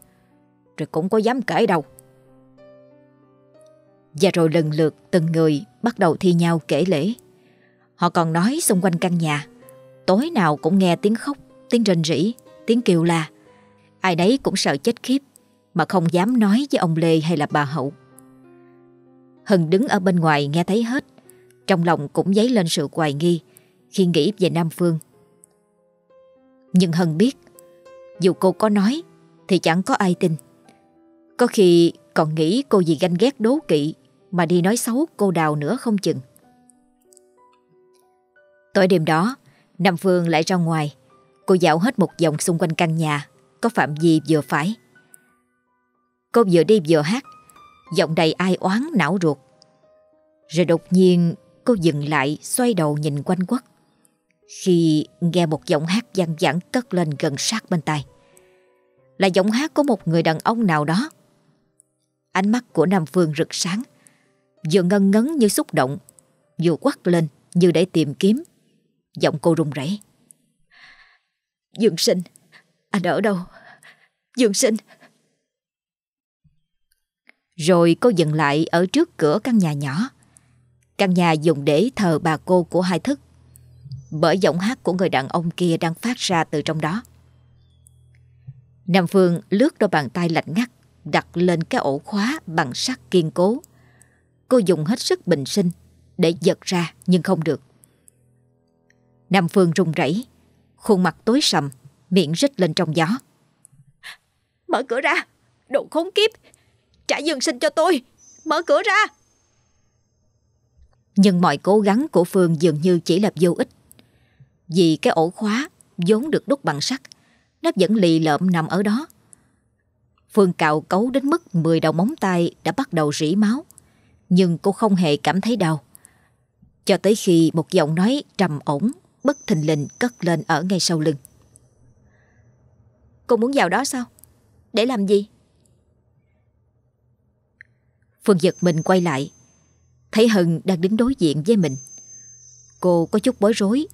Rồi cũng có dám kể đâu. Và rồi lần lượt từng người bắt đầu thi nhau kể lễ. Họ còn nói xung quanh căn nhà Tối nào cũng nghe tiếng khóc, tiếng rên rỉ, tiếng kêu la. Ai đấy cũng sợ chết khiếp Mà không dám nói với ông Lê hay là bà Hậu. Hân đứng ở bên ngoài nghe thấy hết Trong lòng cũng dấy lên sự hoài nghi Khi nghĩ về Nam Phương. Nhưng Hân biết Dù cô có nói Thì chẳng có ai tin. Có khi còn nghĩ cô gì ganh ghét đố kỵ Mà đi nói xấu cô Đào nữa không chừng. Tối đêm đó, Nam Phương lại ra ngoài. Cô dạo hết một vòng xung quanh căn nhà, Có phạm vi vừa phải. Cô vừa đi vừa hát, Giọng đầy ai oán não ruột. Rồi đột nhiên, cô dừng lại, xoay đầu nhìn quanh quất. Khi nghe một giọng hát vang vẳng cất lên gần sát bên tai. Là giọng hát của một người đàn ông nào đó. Ánh mắt của Nam Phương rực sáng. Vừa ngân ngấn như xúc động, Vừa quắt lên như để tìm kiếm. Giọng cô run rẩy. Dương sinh, Anh ở đâu? Dương sinh. Rồi cô dừng lại ở trước cửa căn nhà nhỏ. Căn nhà dùng để thờ bà cô của hai thức, Bởi giọng hát của người đàn ông kia đang phát ra từ trong đó. Nam Phương lướt đôi bàn tay lạnh ngắt. Đặt lên cái ổ khóa bằng sắt kiên cố Cô dùng hết sức bình sinh Để giật ra nhưng không được Nam Phương run rẩy, khuôn mặt tối sầm, miệng rít lên trong gió. Mở cửa ra, đồ khốn kiếp, trả dương sinh cho tôi, mở cửa ra. Nhưng mọi cố gắng của Phương dường như chỉ là vô ích. Vì cái ổ khóa vốn được đúc bằng sắt, nó vẫn lì lợm nằm ở đó. Phương cạo cấu đến mức 10 đầu móng tay đã bắt đầu rỉ máu, nhưng cô không hề cảm thấy đau. Cho tới khi một giọng nói trầm ổn bất thình lình cất lên ở ngay sau lưng. Cô muốn vào đó sao? Để làm gì? Phương giật mình quay lại, thấy Hân đang đứng đối diện với mình. Cô có chút bối rối,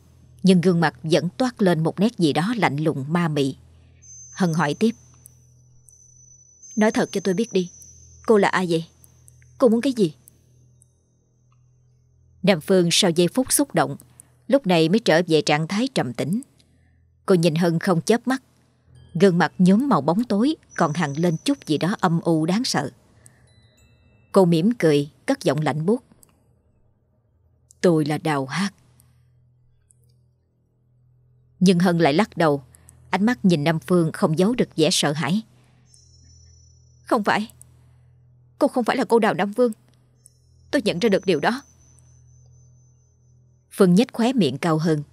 nhưng gương mặt vẫn toát lên một nét gì đó lạnh lùng ma mị. Hân hỏi tiếp. Nói thật cho tôi biết đi, cô là ai vậy? Cô muốn cái gì? Nam Phương sau giây phút xúc động, Lúc này mới trở về trạng thái trầm tĩnh. Cô nhìn Hân không chớp mắt. Gương mặt nhóm màu bóng tối Còn hằng lên chút gì đó âm u đáng sợ. Cô mỉm cười Cất giọng lạnh buốt. Tôi là Đào Hát Nhưng Hân lại lắc đầu. Ánh mắt nhìn Nam Phương không giấu được vẻ sợ hãi. Không phải. Cô không phải là cô Đào Nam vương. Tôi nhận ra được điều đó. Phương nhếch khóe miệng cao hơn.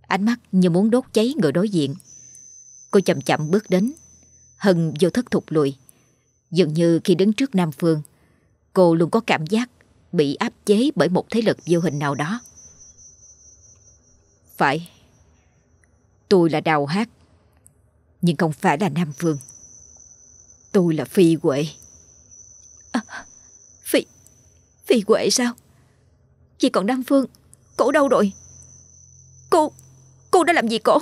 Ánh mắt như muốn đốt cháy người đối diện. Cô chậm chậm bước đến. Hân vô thức thụt lùi. Dường như khi đứng trước Nam Phương, Cô luôn có cảm giác Bị áp chế bởi một thế lực vô hình nào đó. Phải. Tôi là Đào Hát Nhưng không phải là Nam Phương. Tôi là Phi Huệ À, Phi Phi Huệ sao? Chị còn Đăng Phương Cổ đâu rồi? Cô Cô đã làm gì cổ?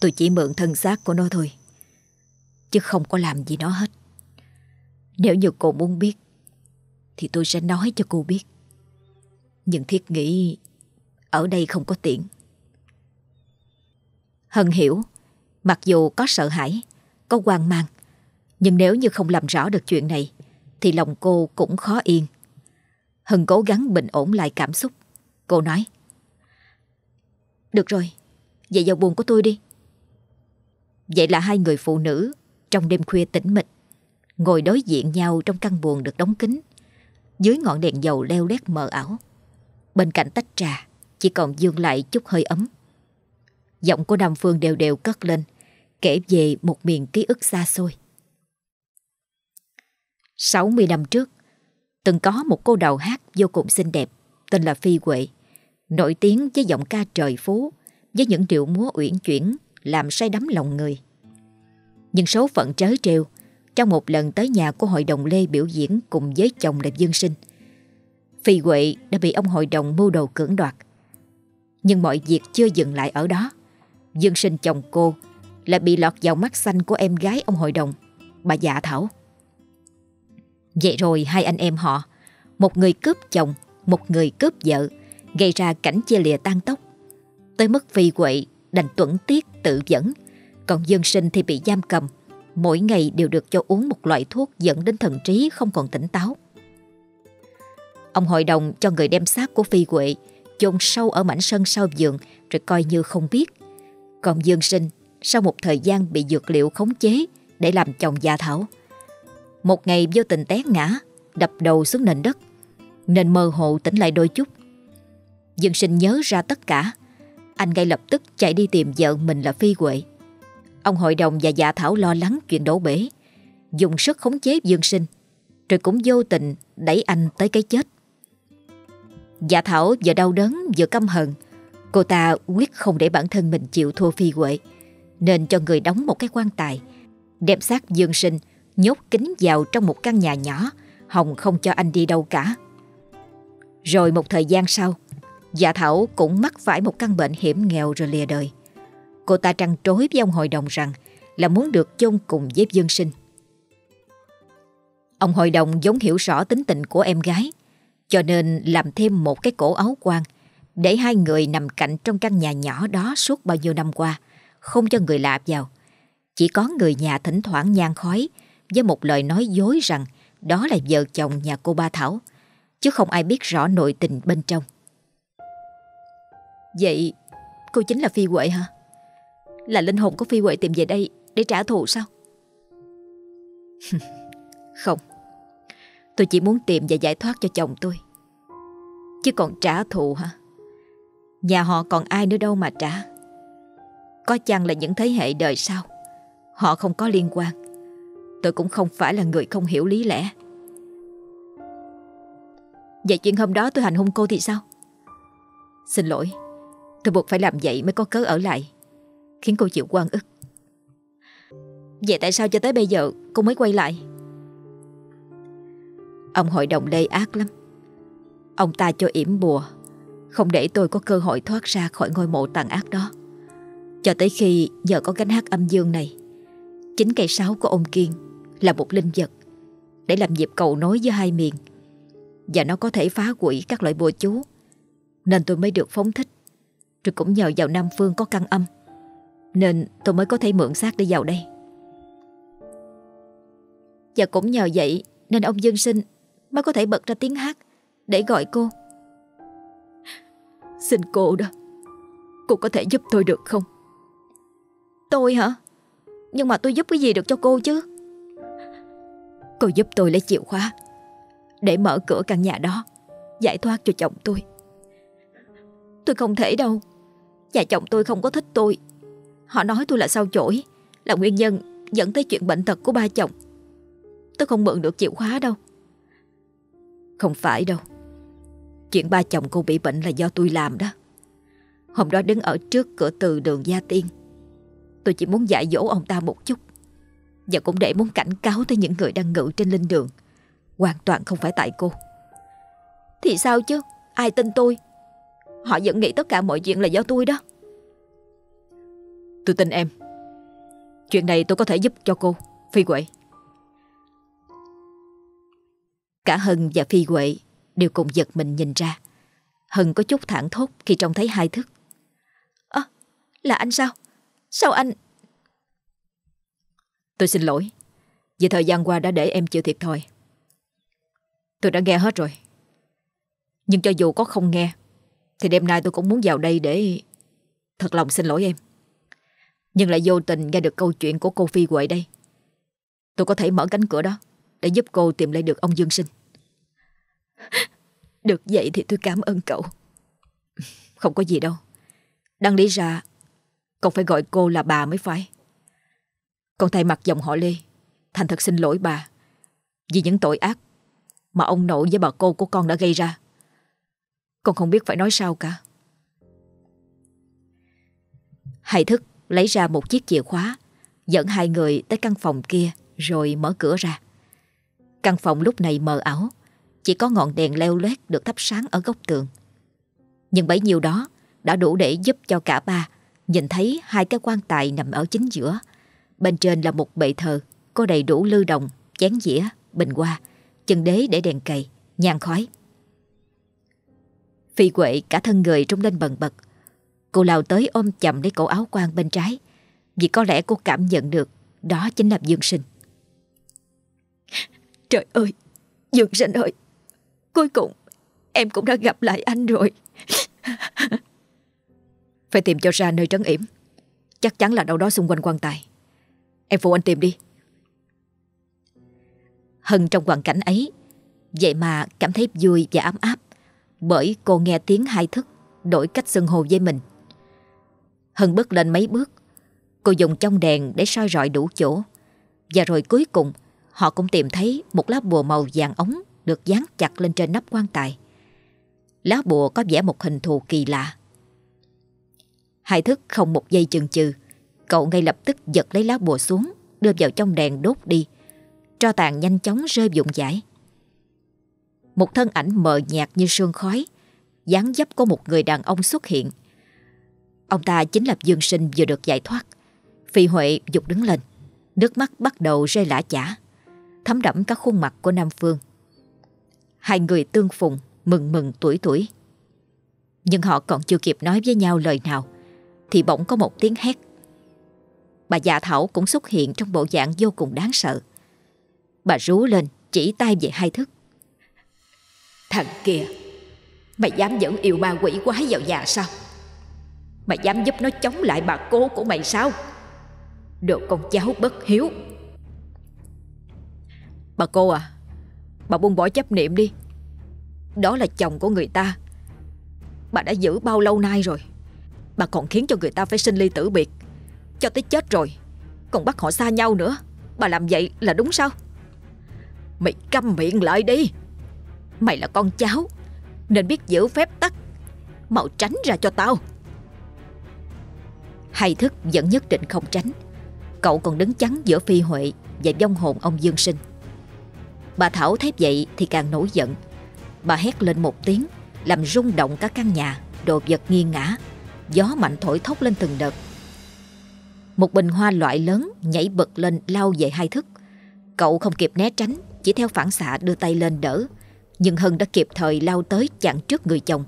Tôi chỉ mượn thân xác của nó thôi Chứ không có làm gì nó hết. Nếu như cô muốn biết Thì tôi sẽ nói cho cô biết. Nhưng thiết nghĩ Ở đây không có tiện. Hân hiểu Mặc dù có sợ hãi có hoang mang. Nhưng nếu như không làm rõ được chuyện này, Thì lòng cô cũng khó yên. Hân cố gắng bình ổn lại cảm xúc. Cô nói, Được rồi, Vậy vào buồn của tôi đi. Vậy là hai người phụ nữ Trong đêm khuya tĩnh mịch, Ngồi đối diện nhau trong căn buồn được đóng kín, Dưới ngọn đèn dầu leo lét mờ ảo. Bên cạnh tách trà, Chỉ còn dương lại chút hơi ấm. Giọng của Nam Phương đều đều cất lên. Kể về một miền ký ức xa xôi. 60 năm trước, Từng có một cô đầu hát vô cùng xinh đẹp, Tên là Phi Huệ, Nổi tiếng với giọng ca trời phú, Với những điệu múa uyển chuyển, Làm say đắm lòng người. Nhưng số phận trớ trêu, Trong một lần tới nhà của hội đồng Lê biểu diễn Cùng với chồng là Dương Sinh, Phi Huệ đã bị ông hội đồng mưu đồ cưỡng đoạt. Nhưng mọi việc chưa dừng lại ở đó. Dương Sinh chồng cô là bị lọt vào mắt xanh của em gái ông hội đồng. Bà Dạ Thảo. Vậy rồi hai anh em họ, Một người cướp chồng, Một người cướp vợ, Gây ra cảnh chia lìa tan tóc. Tới mức phi quậy đành tuẫn tiết tự dẫn Còn Dương Sinh thì bị giam cầm. Mỗi ngày đều được cho uống một loại thuốc Dẫn đến thần trí không còn tỉnh táo. Ông hội đồng cho người đem xác của Phi quệ chôn sâu ở mảnh sân sau giường rồi coi như không biết. Còn Dương Sinh sau một thời gian bị dược liệu khống chế để làm chồng gia thảo. Một ngày vô tình té ngã, đập đầu xuống nền đất, nên mơ hồ tỉnh lại đôi chút. Dương Sinh nhớ ra tất cả, anh ngay lập tức chạy đi tìm vợ mình là Phi Huệ. Ông hội đồng và dạ thảo lo lắng chuyện đổ bể, dùng sức khống chế Dương Sinh, rồi cũng vô tình đẩy anh tới cái chết. Dạ Thảo vừa đau đớn vừa căm hận Cô ta quyết không để bản thân mình chịu thua phi huệ nên cho người đóng một cái quan tài. Đem xác Dương Sinh Nhốt kính vào trong một căn nhà nhỏ Hồng không cho anh đi đâu cả. Rồi một thời gian sau Dạ Thảo cũng mắc phải một căn bệnh hiểm nghèo rồi lìa đời. Cô ta trăn trối với ông hội đồng rằng Là muốn được chôn cùng với Dương Sinh. Ông hội đồng giống hiểu rõ tính tình của em gái cho nên làm thêm một cái cổ áo quan để hai người nằm cạnh trong căn nhà nhỏ đó suốt bao nhiêu năm qua, không cho người lạ vào. Chỉ có người nhà thỉnh thoảng nhang khói với một lời nói dối rằng đó là vợ chồng nhà cô Ba Thảo, chứ không ai biết rõ nội tình bên trong. Vậy cô chính là Phi Huệ hả? Là linh hồn của Phi Huệ tìm về đây để trả thù sao? không. Tôi chỉ muốn tìm và giải thoát cho chồng tôi Chứ còn trả thù hả Nhà họ còn ai nữa đâu mà trả có chăng là những thế hệ đời sau? Họ không có liên quan. Tôi cũng không phải là người không hiểu lý lẽ. Vậy chuyện hôm đó tôi hành hung cô thì sao? Xin lỗi, Tôi buộc phải làm vậy mới có cớ ở lại, Khiến cô chịu quan ức. Vậy tại sao cho tới bây giờ cô mới quay lại? Ông hội đồng lê ác lắm. Ông ta cho yểm bùa, Không để tôi có cơ hội thoát ra khỏi ngôi mộ tàn ác đó. Cho tới khi nhờ có gánh hát âm dương này Chính cây sáo của ông Kiên Là một linh vật Để làm dịp cầu nối giữa hai miền Và nó có thể phá quỷ các loại bùa chú Nên tôi mới được phóng thích Rồi cũng nhờ vào Nam Phương có căn âm Nên tôi mới có thể mượn xác để vào đây Và cũng nhờ vậy Nên ông Dương Sinh mới có thể bật ra tiếng hát để gọi cô. Xin cô đó, cô có thể giúp tôi được không? Tôi hả? Nhưng mà tôi giúp cái gì được cho cô chứ? Cô giúp tôi lấy chìa khóa để mở cửa căn nhà đó, giải thoát cho chồng tôi. Tôi không thể đâu. Nhà chồng tôi không có thích tôi. Họ nói tôi là sao chổi, là nguyên nhân dẫn tới chuyện bệnh tật của ba chồng. Tôi không mượn được chìa khóa đâu. Không phải đâu Chuyện ba chồng cô bị bệnh là do tôi làm đó Hôm đó đứng ở trước cửa từ đường Gia Tiên Tôi chỉ muốn dạy dỗ ông ta một chút. Và cũng để muốn cảnh cáo tới những người đang ngự trên linh đường. Hoàn toàn không phải tại cô. Thì sao chứ? Ai tin tôi? Họ vẫn nghĩ tất cả mọi chuyện là do tôi đó. Tôi tin em. Chuyện này tôi có thể giúp cho cô, Phi quệ Cả Hân và Phi quệ Đều cùng giật mình nhìn ra. Hân có chút thản thốt khi trông thấy hai thức. Ơ, là anh sao? Sao anh? Tôi xin lỗi. Vì thời gian qua đã để em chịu thiệt thòi Tôi đã nghe hết rồi. Nhưng cho dù có không nghe Thì đêm nay tôi cũng muốn vào đây để Thật lòng xin lỗi em. Nhưng lại vô tình nghe được câu chuyện của cô Phi Huệ đây. Tôi có thể mở cánh cửa đó Để giúp cô tìm lại được ông Dương Sinh. Được vậy thì tôi cảm ơn cậu. Không có gì đâu. Đăng lý ra con phải gọi cô là bà mới phải. Con thay mặt dòng họ Lê. Thành thật xin lỗi bà, Vì những tội ác Mà ông nội với bà cô của con đã gây ra. Con không biết phải nói sao cả. Hải thức lấy ra một chiếc chìa khóa, Dẫn hai người tới căn phòng kia Rồi mở cửa ra. Căn phòng lúc này mờ ảo, Chỉ có ngọn đèn leo lét được thắp sáng ở góc tường. Nhưng bấy nhiêu đó Đã đủ để giúp cho cả ba Nhìn thấy hai cái quan tài nằm ở chính giữa Bên trên là một bệ thờ Có đầy đủ lư đồng, chén dĩa, bình hoa Chân đế để đèn cầy, nhang khói. Phi Quệ cả thân người trung lên bần bật. Cô lao tới ôm chậm lấy cổ áo quan bên trái Vì có lẽ cô cảm nhận được Đó chính là Dương Sinh. Trời ơi Dương Sinh ơi Cuối cùng em cũng đã gặp lại anh rồi. Phải tìm cho ra nơi trấn yểm. Chắc chắn là đâu đó xung quanh quan tài. Em phụ anh tìm đi. Hân trong hoàn cảnh ấy, Vậy mà cảm thấy vui và ấm áp, Bởi cô nghe tiếng hai thức Đổi cách xưng hồ với mình. Hân bước lên mấy bước, Cô dùng trong đèn để soi rọi đủ chỗ. Và rồi cuối cùng, Họ cũng tìm thấy một lá bùa màu vàng ống Được dán chặt lên trên nắp quan tài. Lá bùa có vẽ một hình thù kỳ lạ. Hai thức không một giây chừng chừ. Cậu ngay lập tức giật lấy lá bùa xuống, Đưa vào trong đèn đốt đi. Tro tàn nhanh chóng rơi dụng giải. Một thân ảnh mờ nhạt như sương khói. Dáng dấp của một người đàn ông xuất hiện. Ông ta chính là Dương Sinh vừa được giải thoát. Phi Huệ dục đứng lên. Nước mắt bắt đầu rơi lã chả. Thấm đẫm các khuôn mặt của Nam Phương. Hai người tương phùng, Mừng mừng tuổi tuổi. Nhưng họ còn chưa kịp nói với nhau lời nào. Thì bỗng có một tiếng hét. Bà già Thảo cũng xuất hiện Trong bộ dạng vô cùng đáng sợ. Bà rú lên chỉ tay về hai thức Thằng kia Mày dám dẫn yêu ma quỷ quái vào nhà sao? Mày dám giúp nó chống lại bà cố của mày sao? Đồ con cháu bất hiếu. Bà cô à Bà buông bỏ chấp niệm đi. Đó là chồng của người ta. Bà đã giữ bao lâu nay rồi Bà còn khiến cho người ta phải sinh ly tử biệt. Cho tới chết rồi, Còn bắt họ xa nhau nữa. Bà làm vậy là đúng sao? Mày câm miệng lại đi. Mày là con cháu, Nên biết giữ phép tắc. Màu tránh ra cho tao. Hay thức vẫn nhất định không tránh. Cậu còn đứng chắn giữa phi huệ Và vong hồn ông Dương Sinh. Bà Thảo thấy vậy thì càng nổi giận. Bà hét lên một tiếng, Làm rung động các căn nhà, Đồ vật nghiêng ngã Gió mạnh thổi thốc lên từng đợt. Một bình hoa loại lớn Nhảy bật lên lao về hai thức Cậu không kịp né tránh Chỉ theo phản xạ đưa tay lên đỡ. Nhưng Hân đã kịp thời lao tới chặn trước người chồng.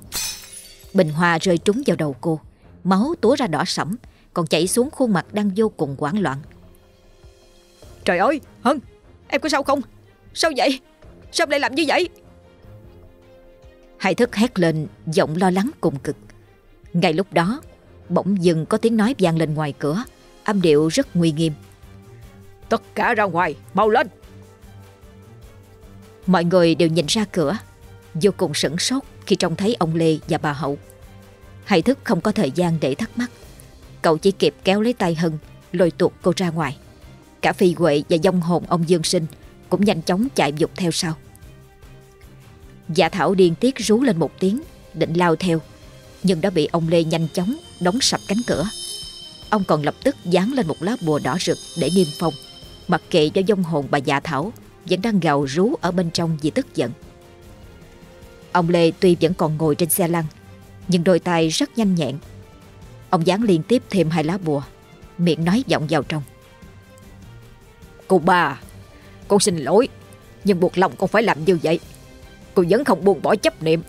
Bình hoa rơi trúng vào đầu cô. Máu túa ra đỏ sẫm Còn chảy xuống khuôn mặt đang vô cùng hoảng loạn. Trời ơi Hân Em có sao không? Sao vậy? Sao lại làm như vậy? Hai thức hét lên Giọng lo lắng cùng cực Ngay lúc đó Bỗng dừng có tiếng nói vang lên ngoài cửa Âm điệu rất nguy nghiêm. Tất cả ra ngoài Mau lên! Mọi người đều nhìn ra cửa Vô cùng sửng sốt khi trông thấy ông Lê và bà Hậu. Hai thức không có thời gian để thắc mắc Cậu chỉ kịp kéo lấy tay Hân Lôi tuột cô ra ngoài. Cả Phi Huệ và dông hồn ông Dương Sinh Cũng nhanh chóng chạy dục theo sau. Dạ Thảo điên tiết rú lên một tiếng Định lao theo nhưng đã bị ông Lê nhanh chóng Đóng sập cánh cửa. Ông còn lập tức dán lên một lá bùa đỏ rực Để niêm phong. Mặc kệ cho dông hồn bà già Thảo Vẫn đang gào rú ở bên trong vì tức giận. Ông Lê tuy vẫn còn ngồi trên xe lăn Nhưng đôi tay rất nhanh nhẹn. Ông dán liên tiếp thêm hai lá bùa Miệng nói giọng vào trong. Cô bà, Con xin lỗi Nhưng buộc lòng con phải làm như vậy. Cô vẫn không buông bỏ chấp niệm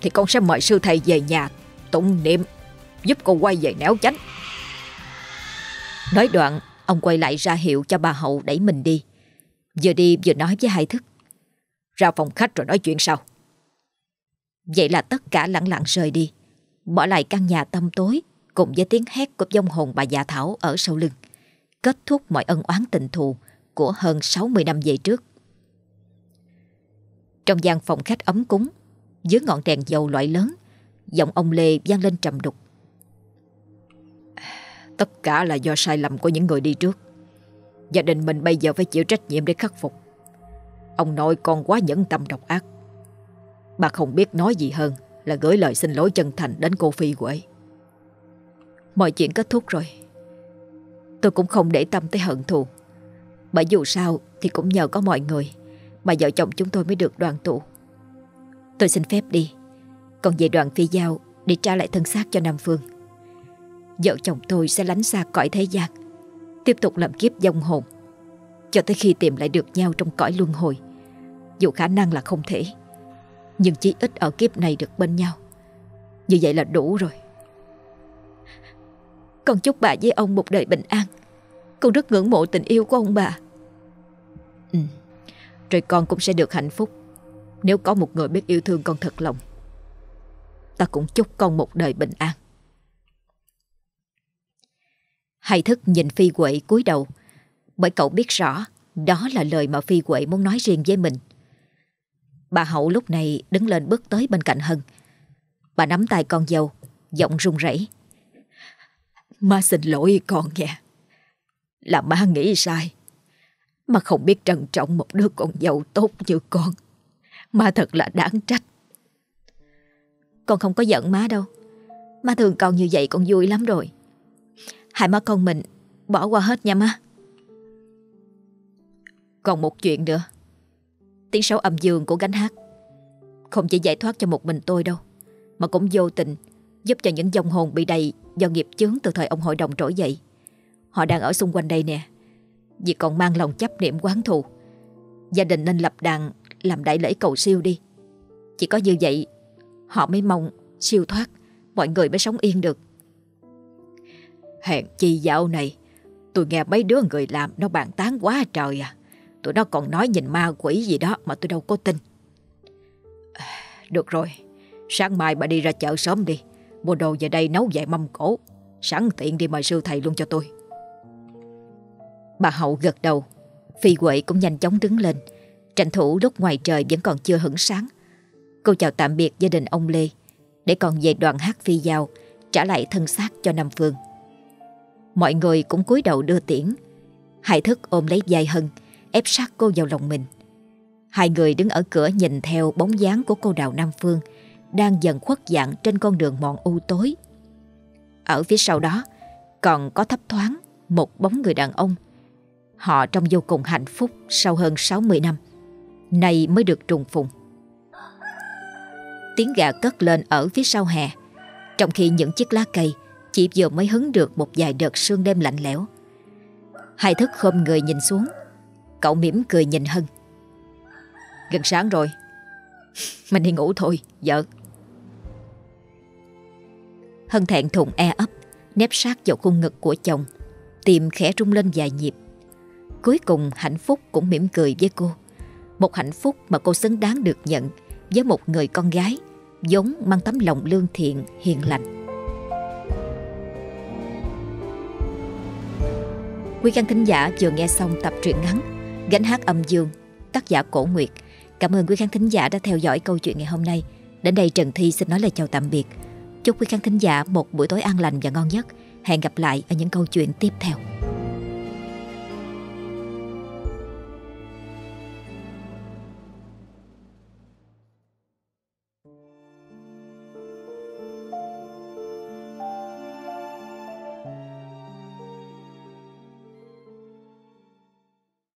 Thì con sẽ mời sư thầy về nhà Tụng niệm, Giúp cô quay về nẻo chánh. Nói đoạn, Ông quay lại ra hiệu cho bà Hậu đẩy mình đi. Vừa đi vừa nói với hai thức, Ra phòng khách rồi nói chuyện sau. Vậy là tất cả lặng lặng rời đi, Bỏ lại căn nhà tăm tối Cùng với tiếng hét của vong hồn bà già Thảo ở sau lưng, Kết thúc mọi ân oán tình thù Của hơn 60 năm về trước. Trong gian phòng khách ấm cúng, Dưới ngọn đèn dầu loại lớn Giọng ông Lê vang lên trầm đục. Tất cả là do sai lầm của những người đi trước. Gia đình mình bây giờ phải chịu trách nhiệm để khắc phục. Ông nội con quá nhẫn tâm độc ác. Bà không biết nói gì hơn Là gửi lời xin lỗi chân thành đến cô Phi Quệ Mọi chuyện kết thúc rồi. Tôi cũng không để tâm tới hận thù. Bởi dù sao Thì cũng nhờ có mọi người Mà vợ chồng chúng tôi mới được đoàn tụ. Tôi xin phép đi. Còn về đoàn phi giao Để trả lại thân xác cho Nam Phương. Vợ chồng tôi sẽ lánh xa cõi thế gian, Tiếp tục làm kiếp dông hồn, Cho tới khi tìm lại được nhau trong cõi luân hồi. Dù khả năng là không thể, Nhưng chỉ ít ở kiếp này được bên nhau. Như vậy là đủ rồi. Con chúc bà với ông một đời bình an. Con rất ngưỡng mộ tình yêu của ông bà. Ừ Rồi con cũng sẽ được hạnh phúc. Nếu có một người biết yêu thương con thật lòng Ta cũng chúc con một đời bình an. Hay thức nhìn Phi Quệ cúi đầu, Bởi cậu biết rõ Đó là lời mà Phi Quệ muốn nói riêng với mình. Bà Hậu lúc này đứng lên bước tới bên cạnh Hân. Bà nắm tay con dâu, Giọng run rẩy. Má xin lỗi con nha Là má nghĩ sai. Má không biết trân trọng một đứa con dâu tốt như con. Má thật là đáng trách. Con không có giận má đâu. Má thường con như vậy con vui lắm rồi. Hai má con mình bỏ qua hết nha má. Còn một chuyện nữa. Tiếng sáo âm dương của gánh hát. Không chỉ giải thoát cho một mình tôi đâu, Mà cũng vô tình Giúp cho những dòng hồn bị đầy Do nghiệp chướng từ thời ông hội đồng trỗi dậy. Họ đang ở xung quanh đây nè, Vì còn mang lòng chấp niệm quán thù. Gia đình nên lập đàn, Làm đại lễ cầu siêu đi. Chỉ có như vậy Họ mới mong, siêu thoát, Mọi người mới sống yên được. Hèn chi dạo này, Tôi nghe mấy đứa người làm nó bàn tán quá trời à. Tụi nó còn nói nhìn ma quỷ gì đó Mà tôi đâu có tin. Được rồi, Sáng mai bà đi ra chợ sớm đi. Mua đồ về đây nấu vài mâm cổ Sẵn tiện đi mời sư thầy luôn cho tôi. Bà Hậu gật đầu. Phi Quệ cũng nhanh chóng đứng lên. Tranh thủ lúc ngoài trời vẫn còn chưa hửng sáng. Cô chào tạm biệt gia đình ông Lê, Để còn về đoàn hát phi giao Trả lại thân xác cho Nam Phương. Mọi người cũng cúi đầu đưa tiễn. Hải thức ôm lấy dài Hân, Ép sát cô vào lòng mình. Hai người đứng ở cửa nhìn theo bóng dáng của cô đào Nam Phương, Đang dần khuất dạng trên con đường mòn u tối. Ở phía sau đó, Còn có thấp thoáng Một bóng người đàn ông. Họ trông vô cùng hạnh phúc Sau hơn 60 năm, Nay mới được trùng phùng. Tiếng gà cất lên ở phía sau hè. Trong khi những chiếc lá cây chỉ vừa mới hứng được một vài đợt sương đêm lạnh lẽo. Hai thức khom người nhìn xuống, Cậu mỉm cười nhìn Hân. Gần sáng rồi. Mình đi ngủ thôi, vợ. Hân thẹn thùng e ấp, Nép sát vào khung ngực của chồng, tìm khẽ rung lên vài nhịp. Cuối cùng hạnh phúc cũng mỉm cười với cô. Một hạnh phúc mà cô xứng đáng được nhận Với một người con gái giống mang tấm lòng lương thiện, hiền lành. Quý khán thính giả vừa nghe xong tập truyện ngắn Gánh hát âm dương tác giả Cổ Nguyệt. Cảm ơn quý khán thính giả đã theo dõi câu chuyện ngày hôm nay. Đến đây Trần Thi xin nói lời chào tạm biệt. Chúc quý khán thính giả một buổi tối an lành và ngon nhất Hẹn gặp lại ở những câu chuyện tiếp theo.